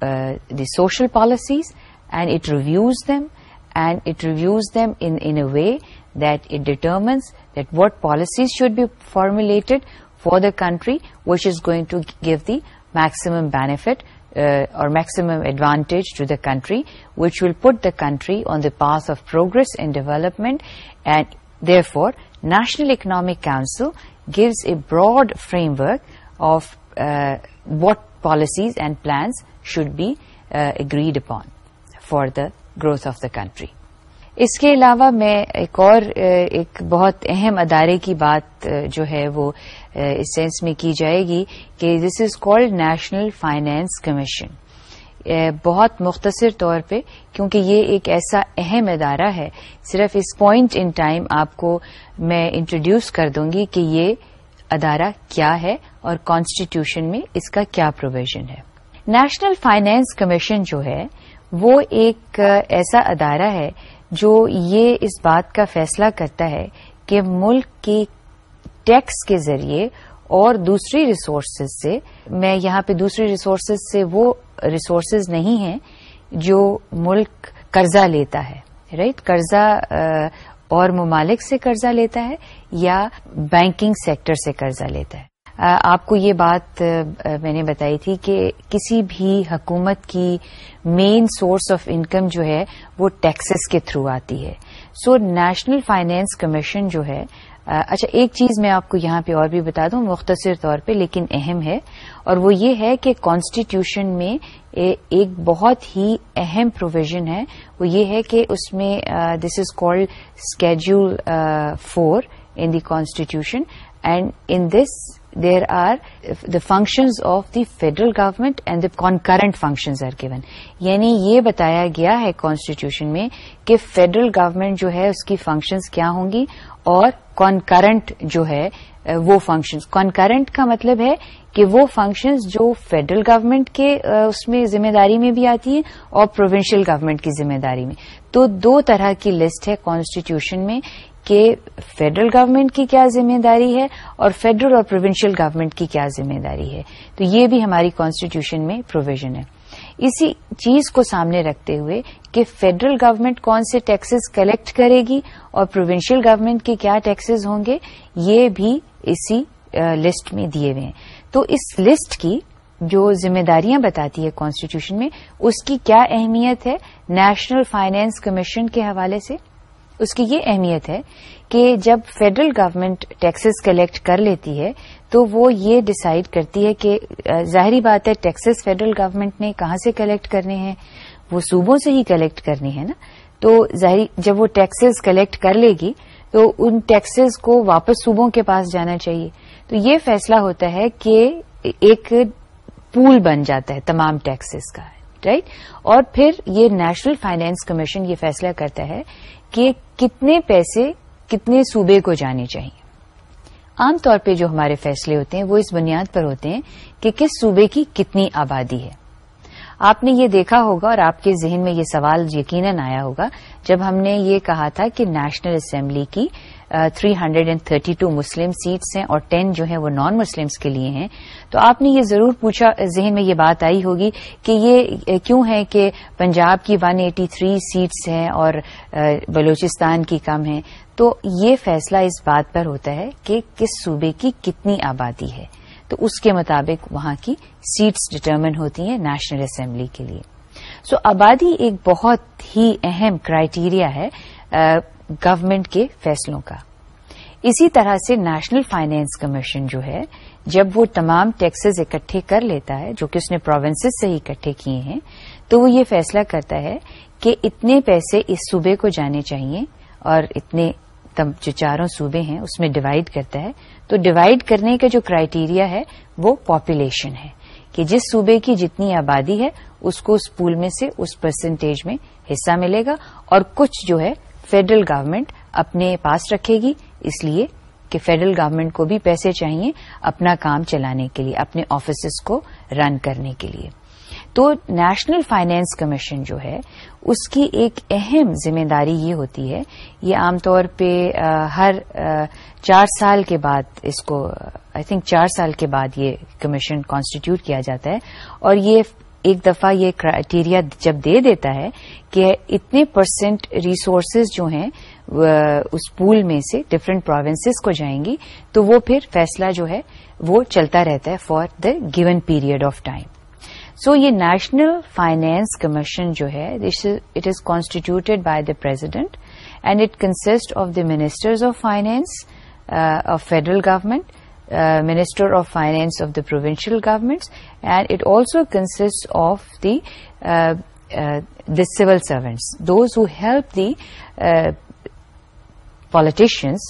the social policies and it reviews them and it reviews them in a way that it determines that what policies should be formulated for the country, which is going to give the maximum benefit uh, or maximum advantage to the country, which will put the country on the path of progress and development. And therefore, National Economic Council gives a broad framework of uh, what policies and plans should be uh, agreed upon for the growth of the country. اس کے علاوہ میں ایک اور ایک بہت اہم ادارے کی بات جو ہے وہ اس سینس میں کی جائے گی کہ this is called national finance commission بہت مختصر طور پہ کیونکہ یہ ایک ایسا اہم ادارہ ہے صرف اس پوائنٹ ان ٹائم آپ کو میں انٹروڈیوس کر دوں گی کہ یہ ادارہ کیا ہے اور کانسٹیٹیوشن میں اس کا کیا پروویژن ہے نیشنل فائنینس کمیشن جو ہے وہ ایک ایسا ادارہ ہے جو یہ اس بات کا فیصلہ کرتا ہے کہ ملک کی ٹیکس کے ذریعے اور دوسری ریسورسز سے میں یہاں پہ دوسری ریسورسز سے وہ ریسورسز نہیں ہیں جو ملک قرضہ لیتا ہے رائٹ قرضہ اور ممالک سے قرضہ لیتا ہے یا بینکنگ سیکٹر سے قرضہ لیتا ہے آپ کو یہ بات میں نے بتائی تھی کہ کسی بھی حکومت کی مین سورس آف انکم جو ہے وہ ٹیکسز کے تھرو آتی ہے سو نیشنل فائنینس کمیشن جو ہے اچھا ایک چیز میں آپ کو یہاں پہ اور بھی بتا دوں مختصر طور پہ لیکن اہم ہے اور وہ یہ ہے کہ کانسٹیٹیوشن میں ایک بہت ہی اہم پروویژن ہے وہ یہ ہے کہ اس میں this is called schedule four in the constitution and in this there are the functions of the federal government and the concurrent functions are given یعنی یہ بتایا گیا ہے کانسٹیٹیوشن میں کہ فیڈرل گورنمنٹ جو ہے اس کی فنکشنز کیا ہوں گی اور کونکارنٹ جو ہے وہ فنکشنز کونکارنٹ کا مطلب ہے کہ وہ فنکشنز جو فیڈرل گورنمنٹ کے جمے داری میں بھی آتی ہے اور پروینشل گورنمنٹ کی ذمہ داری میں تو دو طرح کی لسٹ ہے کانسٹیوشن میں کہ فیڈرل گورنمنٹ کی کیا ذمہ داری ہے اور فیڈرل اور پروونشل گورنمنٹ کی کیا ذمہ داری ہے تو یہ بھی ہماری کانسٹیٹیوشن میں پروویژن ہے اسی چیز کو سامنے رکھتے ہوئے کہ فیڈرل گورنمنٹ کون سے ٹیکسز کلیکٹ کرے گی اور پروونشل گورنمنٹ کے کیا ٹیکسز ہوں گے یہ بھی اسی لسٹ میں دیے ہوئے ہیں تو اس لسٹ کی جو ذمہ داریاں بتاتی ہے کانسٹیٹیوشن میں اس کی کیا اہمیت ہے نیشنل فائنینس کمیشن کے حوالے سے اس کی یہ اہمیت ہے کہ جب فیڈرل گورنمنٹ ٹیکسز کلیکٹ کر لیتی ہے تو وہ یہ ڈسائڈ کرتی ہے کہ ظاہری بات ہے ٹیکسز فیڈرل گورنمنٹ نے کہاں سے کلیکٹ کرنے ہیں وہ صوبوں سے ہی کلیکٹ کرنی ہے نا تو جب وہ ٹیکسز کلیکٹ کر لے گی تو ان ٹیکسز کو واپس صوبوں کے پاس جانا چاہیے تو یہ فیصلہ ہوتا ہے کہ ایک پول بن جاتا ہے تمام ٹیکسز کا رائٹ اور پھر یہ نیشنل فائنانس کمیشن یہ فیصلہ کرتا ہے کہ کتنے پیسے کتنے صوبے کو جانے چاہیے عام طور پہ جو ہمارے فیصلے ہوتے ہیں وہ اس بنیاد پر ہوتے ہیں کہ کس صوبے کی کتنی آبادی ہے آپ نے یہ دیکھا ہوگا اور آپ کے ذہن میں یہ سوال یقیناً آیا ہوگا جب ہم نے یہ کہا تھا کہ نیشنل اسمبلی کی three hundred and thirty two Muslim seats ہیں اور ٹین جو ہیں وہ نان مسلمس کے لیے ہیں تو آپ نے یہ ضرور پوچھا ذہن میں یہ بات آئی ہوگی کہ یہ کیوں ہے کہ پنجاب کی ون ایٹی تھری سیٹس ہیں اور بلوچستان کی کم ہیں تو یہ فیصلہ اس بات پر ہوتا ہے کہ کس صوبے کی کتنی آبادی ہے تو اس کے مطابق وہاں کی سیٹس ڈٹرمن ہوتی ہیں نیشنل اسمبلی کے لیے سو so, آبادی ایک بہت ہی اہم کرائیٹیریا ہے گورنمنٹ کے فیصلوں کا اسی طرح سے نیشنل فائنینس کمیشن جو ہے جب وہ تمام ٹیکسز اکٹھے کر لیتا ہے جو کہ اس نے پروونسز سے ہی اکٹھے کیے ہیں تو وہ یہ فیصلہ کرتا ہے کہ اتنے پیسے اس صوبے کو جانے چاہیے اور اتنے جو چاروں صوبے ہیں اس میں ڈیوائڈ کرتا ہے تو ڈیوائڈ کرنے کا جو کرائیٹیریا ہے وہ پاپولیشن ہے کہ جس صوبے کی جتنی آبادی ہے اس کو اس پول میں سے اس پرسنٹیج میں حصہ ملے گا اور کچھ جو ہے فیڈرل گورنمنٹ اپنے پاس رکھے گی اس لیے کہ فیڈرل گورنمنٹ کو بھی پیسے چاہیے اپنا کام چلانے کے لیے اپنے آفیسز کو رن کرنے کے لیے تو نیشنل فائنانس کمیشن جو ہے اس کی ایک اہم ذمہ داری یہ ہوتی ہے یہ عام طور پہ ہر چار سال کے بعد اس کو آئی تھنک چار سال کے بعد یہ کمیشن کانسٹیٹیوٹ کیا جاتا ہے اور یہ ایک دفعہ یہ کرائیٹیریا جب دے دیتا ہے کہ اتنے پرسنٹ ریسورسز جو ہیں اس پول میں سے ڈفرنٹ پروونسز کو جائیں گی تو وہ پھر فیصلہ جو ہے وہ چلتا رہتا ہے for the given period of time so یہ نیشنل فائنینس کمیشن جو ہے it is constituted by the president and it consist of the ministers of finance of federal government minister of finance of the provincial governments and it also consist of the the civil servants those who help the politicians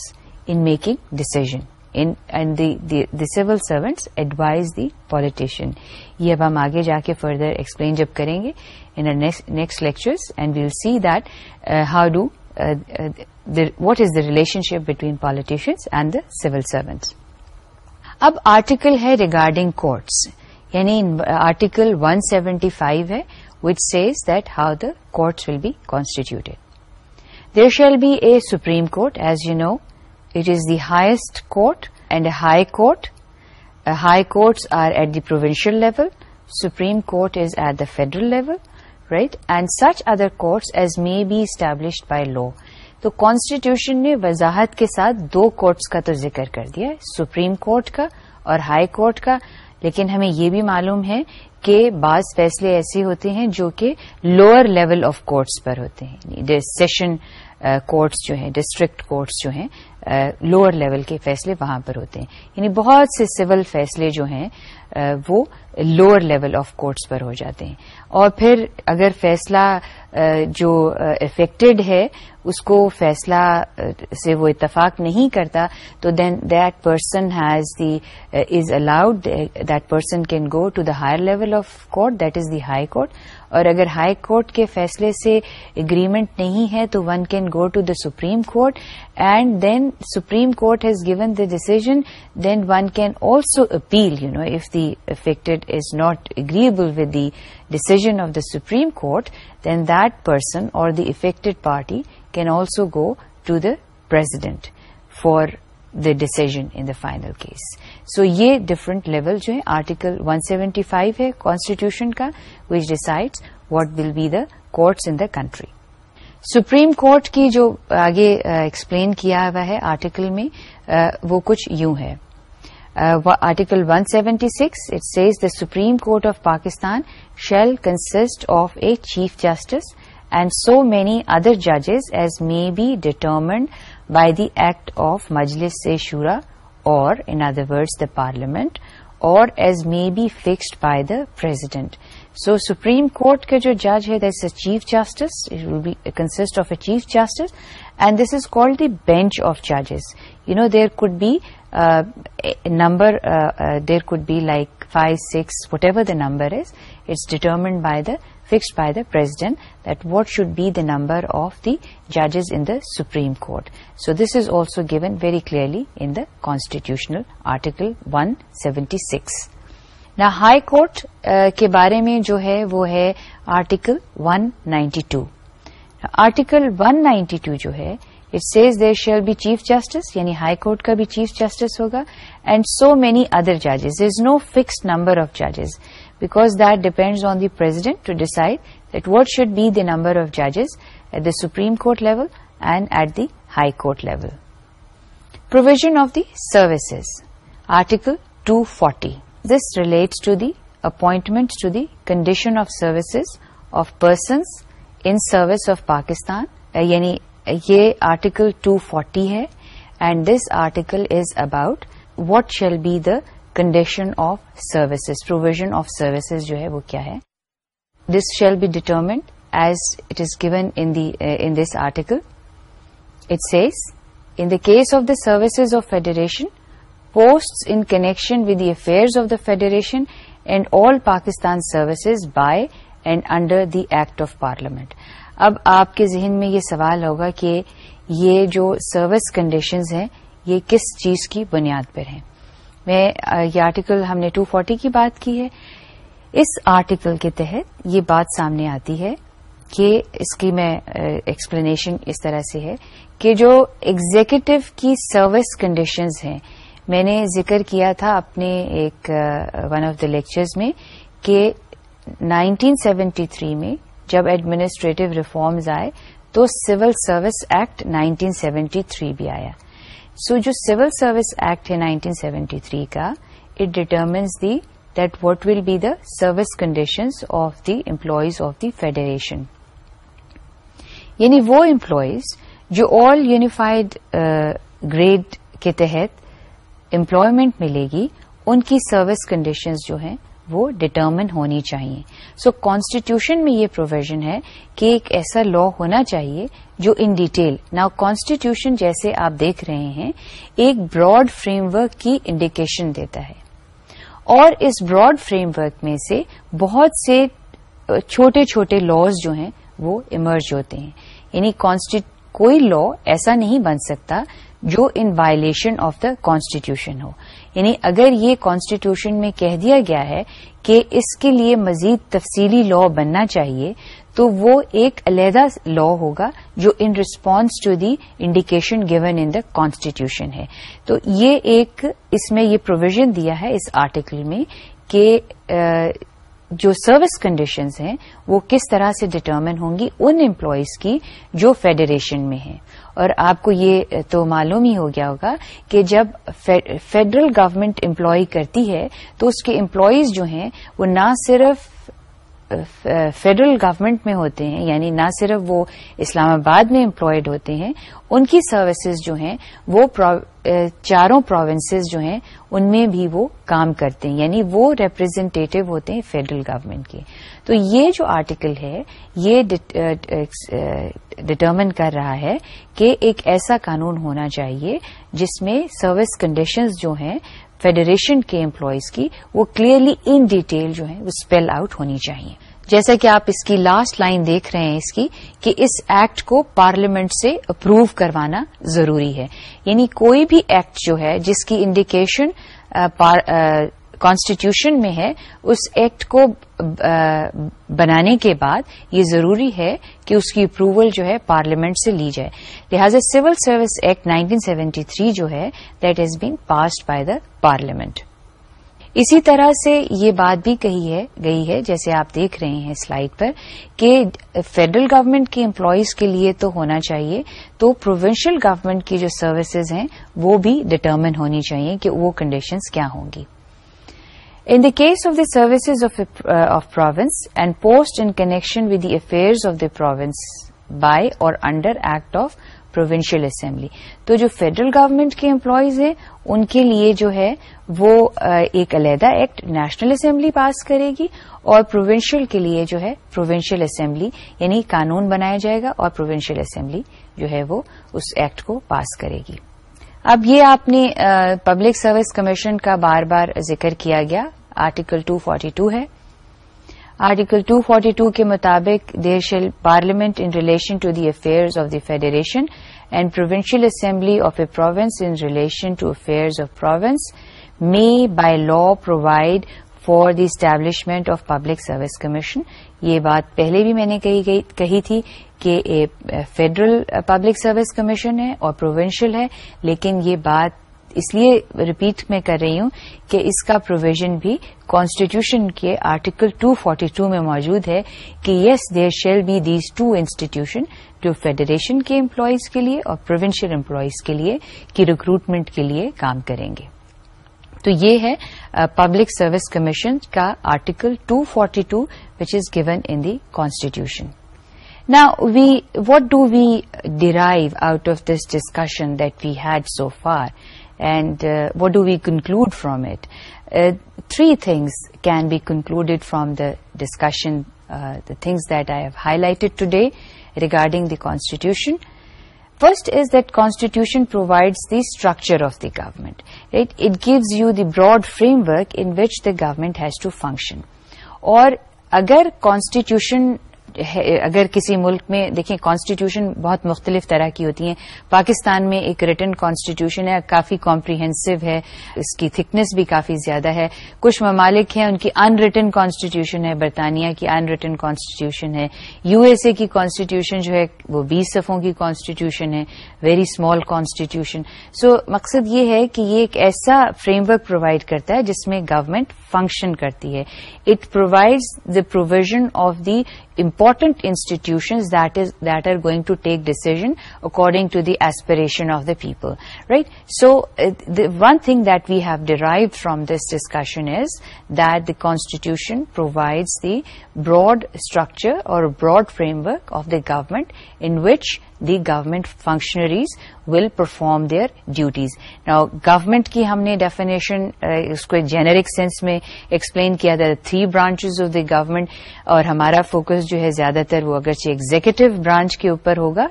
in making decision the civil servants advise the politician یہ اب ہم آگے جا کے further explain جب کریں گے in next lecture and we'll see that how do what is the relationship between politicians and the civil servants اب آرٹیکل ہے ریگارڈنگ کورٹس یعنی آرٹیکل 175 سیونٹی فائیو ہے which says that how the courts will be constituted there shall be a supreme court as you know it is the highest court and a high court high courts are at the provincial level supreme court is at the federal level right and such other courts as may be established by law تو constitution نے وضاحت کے ساتھ دو courts کا تو ذکر کر دیا ہے سپریم کورٹ کا اور ہائی کورٹ کا لیکن ہمیں یہ بھی معلوم ہے کہ بعض فیصلے ایسے ہوتے ہیں جو کہ لوئر لیول آف کورٹس پر ہوتے ہیں سیشن یعنی کورٹس uh, جو ہیں ڈسٹرکٹ کورٹس جو ہیں لوئر uh, لیول کے فیصلے وہاں پر ہوتے ہیں یعنی بہت سے سول فیصلے جو ہیں uh, وہ لوور لیول آف کورٹس پر ہو جاتے ہیں اور پھر اگر فیصلہ جو افیکٹڈ ہے اس کو فیصلہ سے وہ اتفاق نہیں کرتا تو then that person has the is allowed that person can go to the higher level of court that is the high court اور اگر ہائی کورٹ کے فیصلے سے اگریمنٹ نہیں ہے تو one can go to the supreme court and then supreme court has given the decision then one can also appeal you know if the affected is not agreeable with the decision of the supreme court then that person or the affected party can also go to the president for the decision in the final case so یہ different level جو ہے article 175 seventy five ہے constitution کا which decide what will be the courts in the country supreme court کی جو آگے explain کیا ہوا ہے آرٹیکل میں وہ کچھ یوں ہے article 176 seventy six it says the supreme court of Pakistan shall consist of a chief justice and so many other ججز as may be determined by the act of Majlis سے Shura or in other was the parliament or as may be fixed by the president so supreme court کے جو جج ہے this a chief justice it will be consist of a chief justice and this is called the bench of ججز you know there could be number there could be like five six whatever the number is it's determined by the fixed by the president that what should be the number of the ججز in the supreme court so this is also given very clearly in the constitutional article article one seventy six نہ high court کے بارے میں جو ہے وہ ہے article one ninety two article one ninety two جو ہے it says there shall be chief justice یعنی ہائی کورٹ کا بھی چیف جسٹس ہوگا اینڈ سو مینی ادر ججز از نو فکسڈ نمبر آف ججز because that depends on the President to decide that what should be the number of judges at the Supreme Court level and at the High Court level. Provision of the services, Article 240. This relates to the appointment to the condition of services of persons in service of Pakistan. Uh, yani ye Article 240 hai, and this article is about what shall be the condition of services provision of services جو ہے وہ کیا ہے this shall be determined as it is given in this article it says in the case of the services of federation post in connection with the affairs of the federation and all Pakistan services by and under the act of parliament اب آپ کے ذہن میں یہ سوال ہوگا کہ یہ جو سروس کنڈیشنز ہیں یہ کس چیز کی بنیاد پر ہیں میں یہ آرٹیکل ہم نے 240 فورٹی کی بات کی ہے اس آرٹیکل کے تحت یہ بات سامنے آتی ہے کہ اس کی میں ایکسپلینیشن اس طرح سے ہے کہ جو ایگزیکٹو کی سروس کنڈیشنز ہیں میں نے ذکر کیا تھا اپنے ایک ون آف دا لیکچرز میں کہ 1973 میں جب ایڈمنسٹریٹو ریفارمز آئے تو سول سروس ایکٹ 1973 بھی آیا سو جو سول سروس ایکٹ ہے نائنٹین سیونٹی تھری کا it the that what will be the service conditions of the employees of the federation یعنی وہ امپلائیز جو آل یونیفائڈ گریڈ کے تحت امپلائمنٹ ملے گی ان کی سروس کنڈیشنز جو ہیں وہ ڈٹرمن ہونی چاہیے سو so, کانسٹیٹیوشن میں یہ پروویژن ہے کہ ایک ایسا لا ہونا چاہیے جو ان ڈیٹیل نا کانسٹیٹیوشن جیسے آپ دیکھ رہے ہیں ایک براڈ فریم ورک کی انڈیکیشن دیتا ہے اور اس براڈ فریم ورک میں سے بہت سے چھوٹے چھوٹے لاس جو ہیں وہ ایمرج ہوتے ہیں یعنی کوئی لا ایسا نہیں بن سکتا جو in violation of the constitution ہو یعنی اگر یہ کانسٹیٹیوشن میں کہہ دیا گیا ہے کہ اس کے لیے مزید تفصیلی لا بننا چاہیے تو وہ ایک علیحدہ لا ہوگا جو in response to the indication given in the constitution ہے تو یہ ایک اس میں یہ پروویژن دیا ہے اس آرٹیکل میں کہ جو سروس کنڈیشنز ہیں وہ کس طرح سے ڈٹرمن ہوں گی ان امپلائیز کی جو فیڈریشن میں ہیں اور آپ کو یہ تو معلوم ہی ہو گیا ہوگا کہ جب فیڈرل گورمنٹ امپلائی کرتی ہے تو اس کے امپلائیز جو ہیں وہ نہ صرف فیڈرل گورنمنٹ میں ہوتے ہیں یعنی نہ صرف وہ اسلام آباد میں امپلائڈ ہوتے ہیں ان کی سروسز جو ہیں وہ چاروں پروونسز جو ہیں ان میں بھی وہ کام کرتے ہیں یعنی وہ ریپرزینٹیو ہوتے ہیں فیڈرل گورنمنٹ کے تو یہ جو آرٹیکل ہے یہ ڈٹرمن کر رہا ہے کہ ایک ایسا قانون ہونا چاہیے جس میں سروس کنڈیشنز جو ہیں فیڈریشن کے امپلائیز کی وہ کلیئرلی ان ڈیٹیل جو ہے وہ اسپیل آؤٹ ہونی چاہیے جیسا کہ آپ اس کی لاسٹ لائن دیکھ رہے ہیں اس کی کہ اس ایکٹ کو پارلیمنٹ سے اپروو کروانا ضروری ہے یعنی کوئی بھی ایکٹ جو ہے جس کی انڈیکیشن کانسٹیٹیوشن میں ہے اس ایکٹ کو بنانے کے بعد یہ ضروری ہے کہ اس کی اپروول جو ہے پارلیمنٹ سے لی جائے لہذا سول سروس ایکٹ 1973 جو ہے that has been passed by the parliament اسی طرح سے یہ بات بھی کہی ہے گئی ہے جیسے آپ دیکھ رہے ہیں سلائڈ پر کہ فیڈرل گورنمنٹ کی امپلائیز کے لیے تو ہونا چاہیے تو پروونشل گورنمنٹ کی جو سروسز ہیں وہ بھی ڈٹرمن ہونی چاہیے کہ وہ کنڈیشنز کیا ہوں گی in the case of the services of province and post in connection with the affair of the province by or under act of provincial assembly تو جو فیڈرل گورمنٹ کے امپلائیز ہیں ان کے لیے جو ہے وہ uh, ایک علیحدہ ایکٹ نیشنل اسمبلی پاس کرے گی اور پروونشل کے لیے جو ہے پروونشل اسمبلی یعنی قانون بنایا جائے گا اور پروونشل اسمبلی جو ہے وہ اس ایکٹ کو پاس کرے گی اب یہ آپ نے پبلک سروس کمیشن کا بار بار ذکر کیا گیا آرٹیکل 242 ہے آرٹیکل 242 کے مطابق there shall parliament in relation to the affairs of the federation and provincial assembly of a province in relation to affairs of province may by law provide for the establishment of public service commission یہ بات پہلے بھی میں نے کہی تھی کہ federal public service commission ہے اور پروونشل ہے لیکن یہ بات اس لیے ریپیٹ میں کر رہی ہوں کہ اس کا پروویژن بھی کانسٹیٹیوشن کے آرٹیکل 242 میں موجود ہے کہ yes there shall be these two institution جو فیڈریشن کے امپلائیز کے لیے اور پروونشل امپلائیز کے لیے کی ریکروٹمنٹ کے لیے کام کریں گے تو یہ ہے پبلک سروس کمیشن کا article 242 forty two which is given in the constitution نا we what do we derive out of this discussion that we had so far And uh, what do we conclude from it? Uh, three things can be concluded from the discussion, uh, the things that I have highlighted today regarding the Constitution. First is that Constitution provides the structure of the government. Right? It gives you the broad framework in which the government has to function. Or agar Constitution اگر کسی ملک میں دیکھیں constitution بہت مختلف طرح کی ہوتی ہیں پاکستان میں ایک ریٹن کانسٹیٹیوشن ہے کافی کمپریہنسو ہے اس کی تھکنس بھی کافی زیادہ ہے کچھ ممالک ہیں ان کی ان ریٹن کانسٹیٹیوشن ہے برطانیہ کی ان ریٹن کانسٹیٹیوشن ہے یو ایس اے کی کانسٹیٹیوشن جو ہے وہ بیس صفوں کی کانسٹیٹیوشن ہے ویری اسمال کانسٹیٹیوشن سو مقصد یہ ہے کہ یہ ایک ایسا فریم ورک پرووائڈ کرتا ہے جس میں گورنمنٹ فنکشن کرتی ہے It provides the provision of the important institutions that are going to take decision according to the aspiration of the people, right? So uh, the one thing that we have derived from this discussion is that the Constitution provides the broad structure or broad framework of the government in which the government functionaries will perform their duties government کی ہم نے definition اس کو ایک generic sense میں explain کیا تھا three branches of the government اور ہمارا فوکس جو ہے زیادہ تر وہ اگرچہ ایگزیکٹو برانچ کے اوپر ہوگا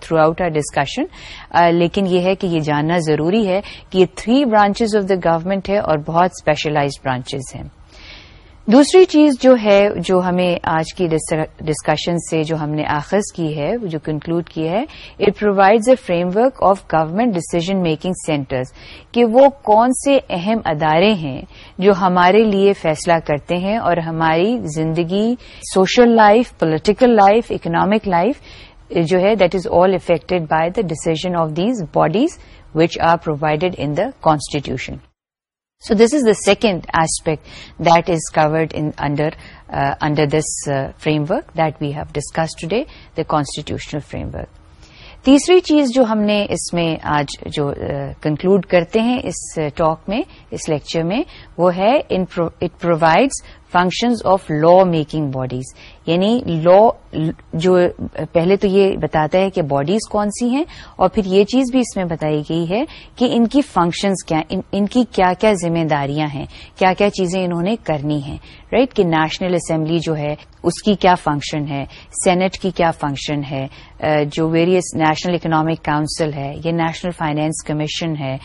تھرو آؤٹ آر ڈسکشن لیکن یہ ہے کہ یہ جاننا ضروری ہے کہ یہ three branches of the government ہے اور بہت اسپیشلائز برانچز ہیں دوسری چیز جو ہے جو ہمیں آج کی ڈسکشن سے جو ہم نے آخذ کی ہے جو کنکلوڈ کی ہے it provides a framework of government decision making centres کہ وہ کون سے اہم ادارے ہیں جو ہمارے لیے فیصلہ کرتے ہیں اور ہماری زندگی social life political life economic life جو ہے that is all affected by the decision of these bodies which are provided in the constitution so this is the second aspect that is covered under under this framework that we have discuss today the constitutional framework تیسری چیز جو ہم نے اس میں آج جو conclude uh, کرتے ہیں اس ٹاک uh, میں اس لیکچر میں وہ ہے it provides functions of law making bodies یعنی لا جو پہلے تو یہ بتاتا ہے کہ باڈیز کون سی ہیں اور پھر یہ چیز بھی اس میں بتائی گئی ہے کہ ان کی فنکشنز کیا ان کی کیا کیا ذمہ داریاں ہیں کیا کیا چیزیں انہوں نے کرنی ہیں رائٹ کہ نیشنل اسمبلی جو ہے اس کی کیا فنکشن ہے سینٹ کی کیا فنکشن ہے جو ویریس نیشنل اکنامک کاؤنسل ہے یا نیشنل فائنینس کمیشن ہے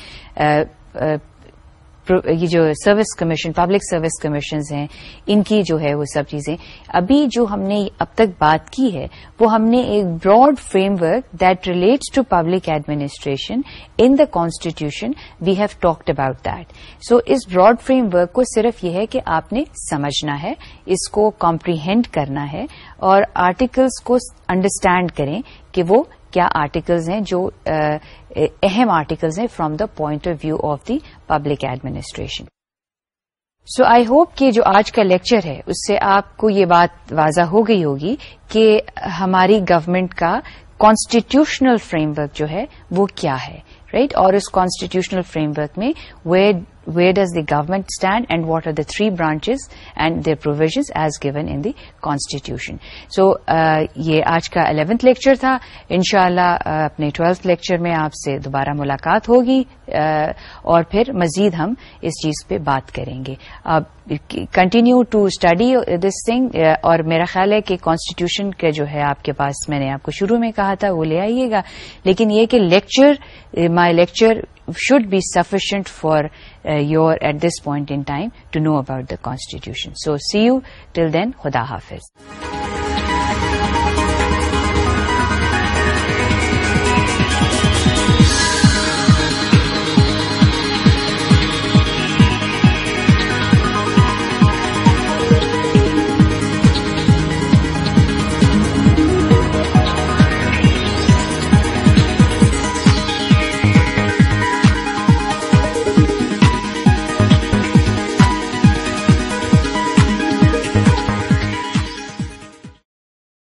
یہ جو service commission public service commissions ہیں ان کی جو ہے وہ سب چیزیں ابھی جو ہم نے اب تک بات کی ہے وہ ہم نے ایک broad framework that relates to public administration in the constitution we have talked about that so us broad framework کو صرف یہ ہے کہ آپ نے سمجھنا ہے اس کو کمپریہینڈ کرنا ہے اور آرٹیکلس کو انڈرسٹینڈ کریں کہ وہ کیا آرٹیکلز ہیں جو اہم آرٹیکلز ہیں from the point of view of the public administration so I hope کہ جو آج کا لیکچر ہے اس سے آپ کو یہ بات واضح ہو گئی ہوگی کہ ہماری گورنمنٹ کا کانسٹیٹیوشنل فریم ورک جو ہے وہ کیا ہے رائٹ right? اور اس کانسٹیٹیوشنل فریم ورک میں where where does the government stand and what are the three branches and their provisions given in the constitution so یہ آج کا الیونتھ لیکچر تھا ان شاء اللہ اپنے ٹویلتھ لیکچر میں آپ سے دوبارہ ملاقات ہوگی uh, اور پھر مزید ہم اس چیز پہ بات کریں گے اب continue to study this thing اور میرا خیال ہے کہ کانسٹیٹیوشن کے جو ہے آپ کے پاس میں نے آپ کو شروع میں کہا تھا وہ لے آئیے گا لیکن یہ کہ lecture my lecture should be sufficient for your at this point in time to know about the constitution so see you till then خدا حافظ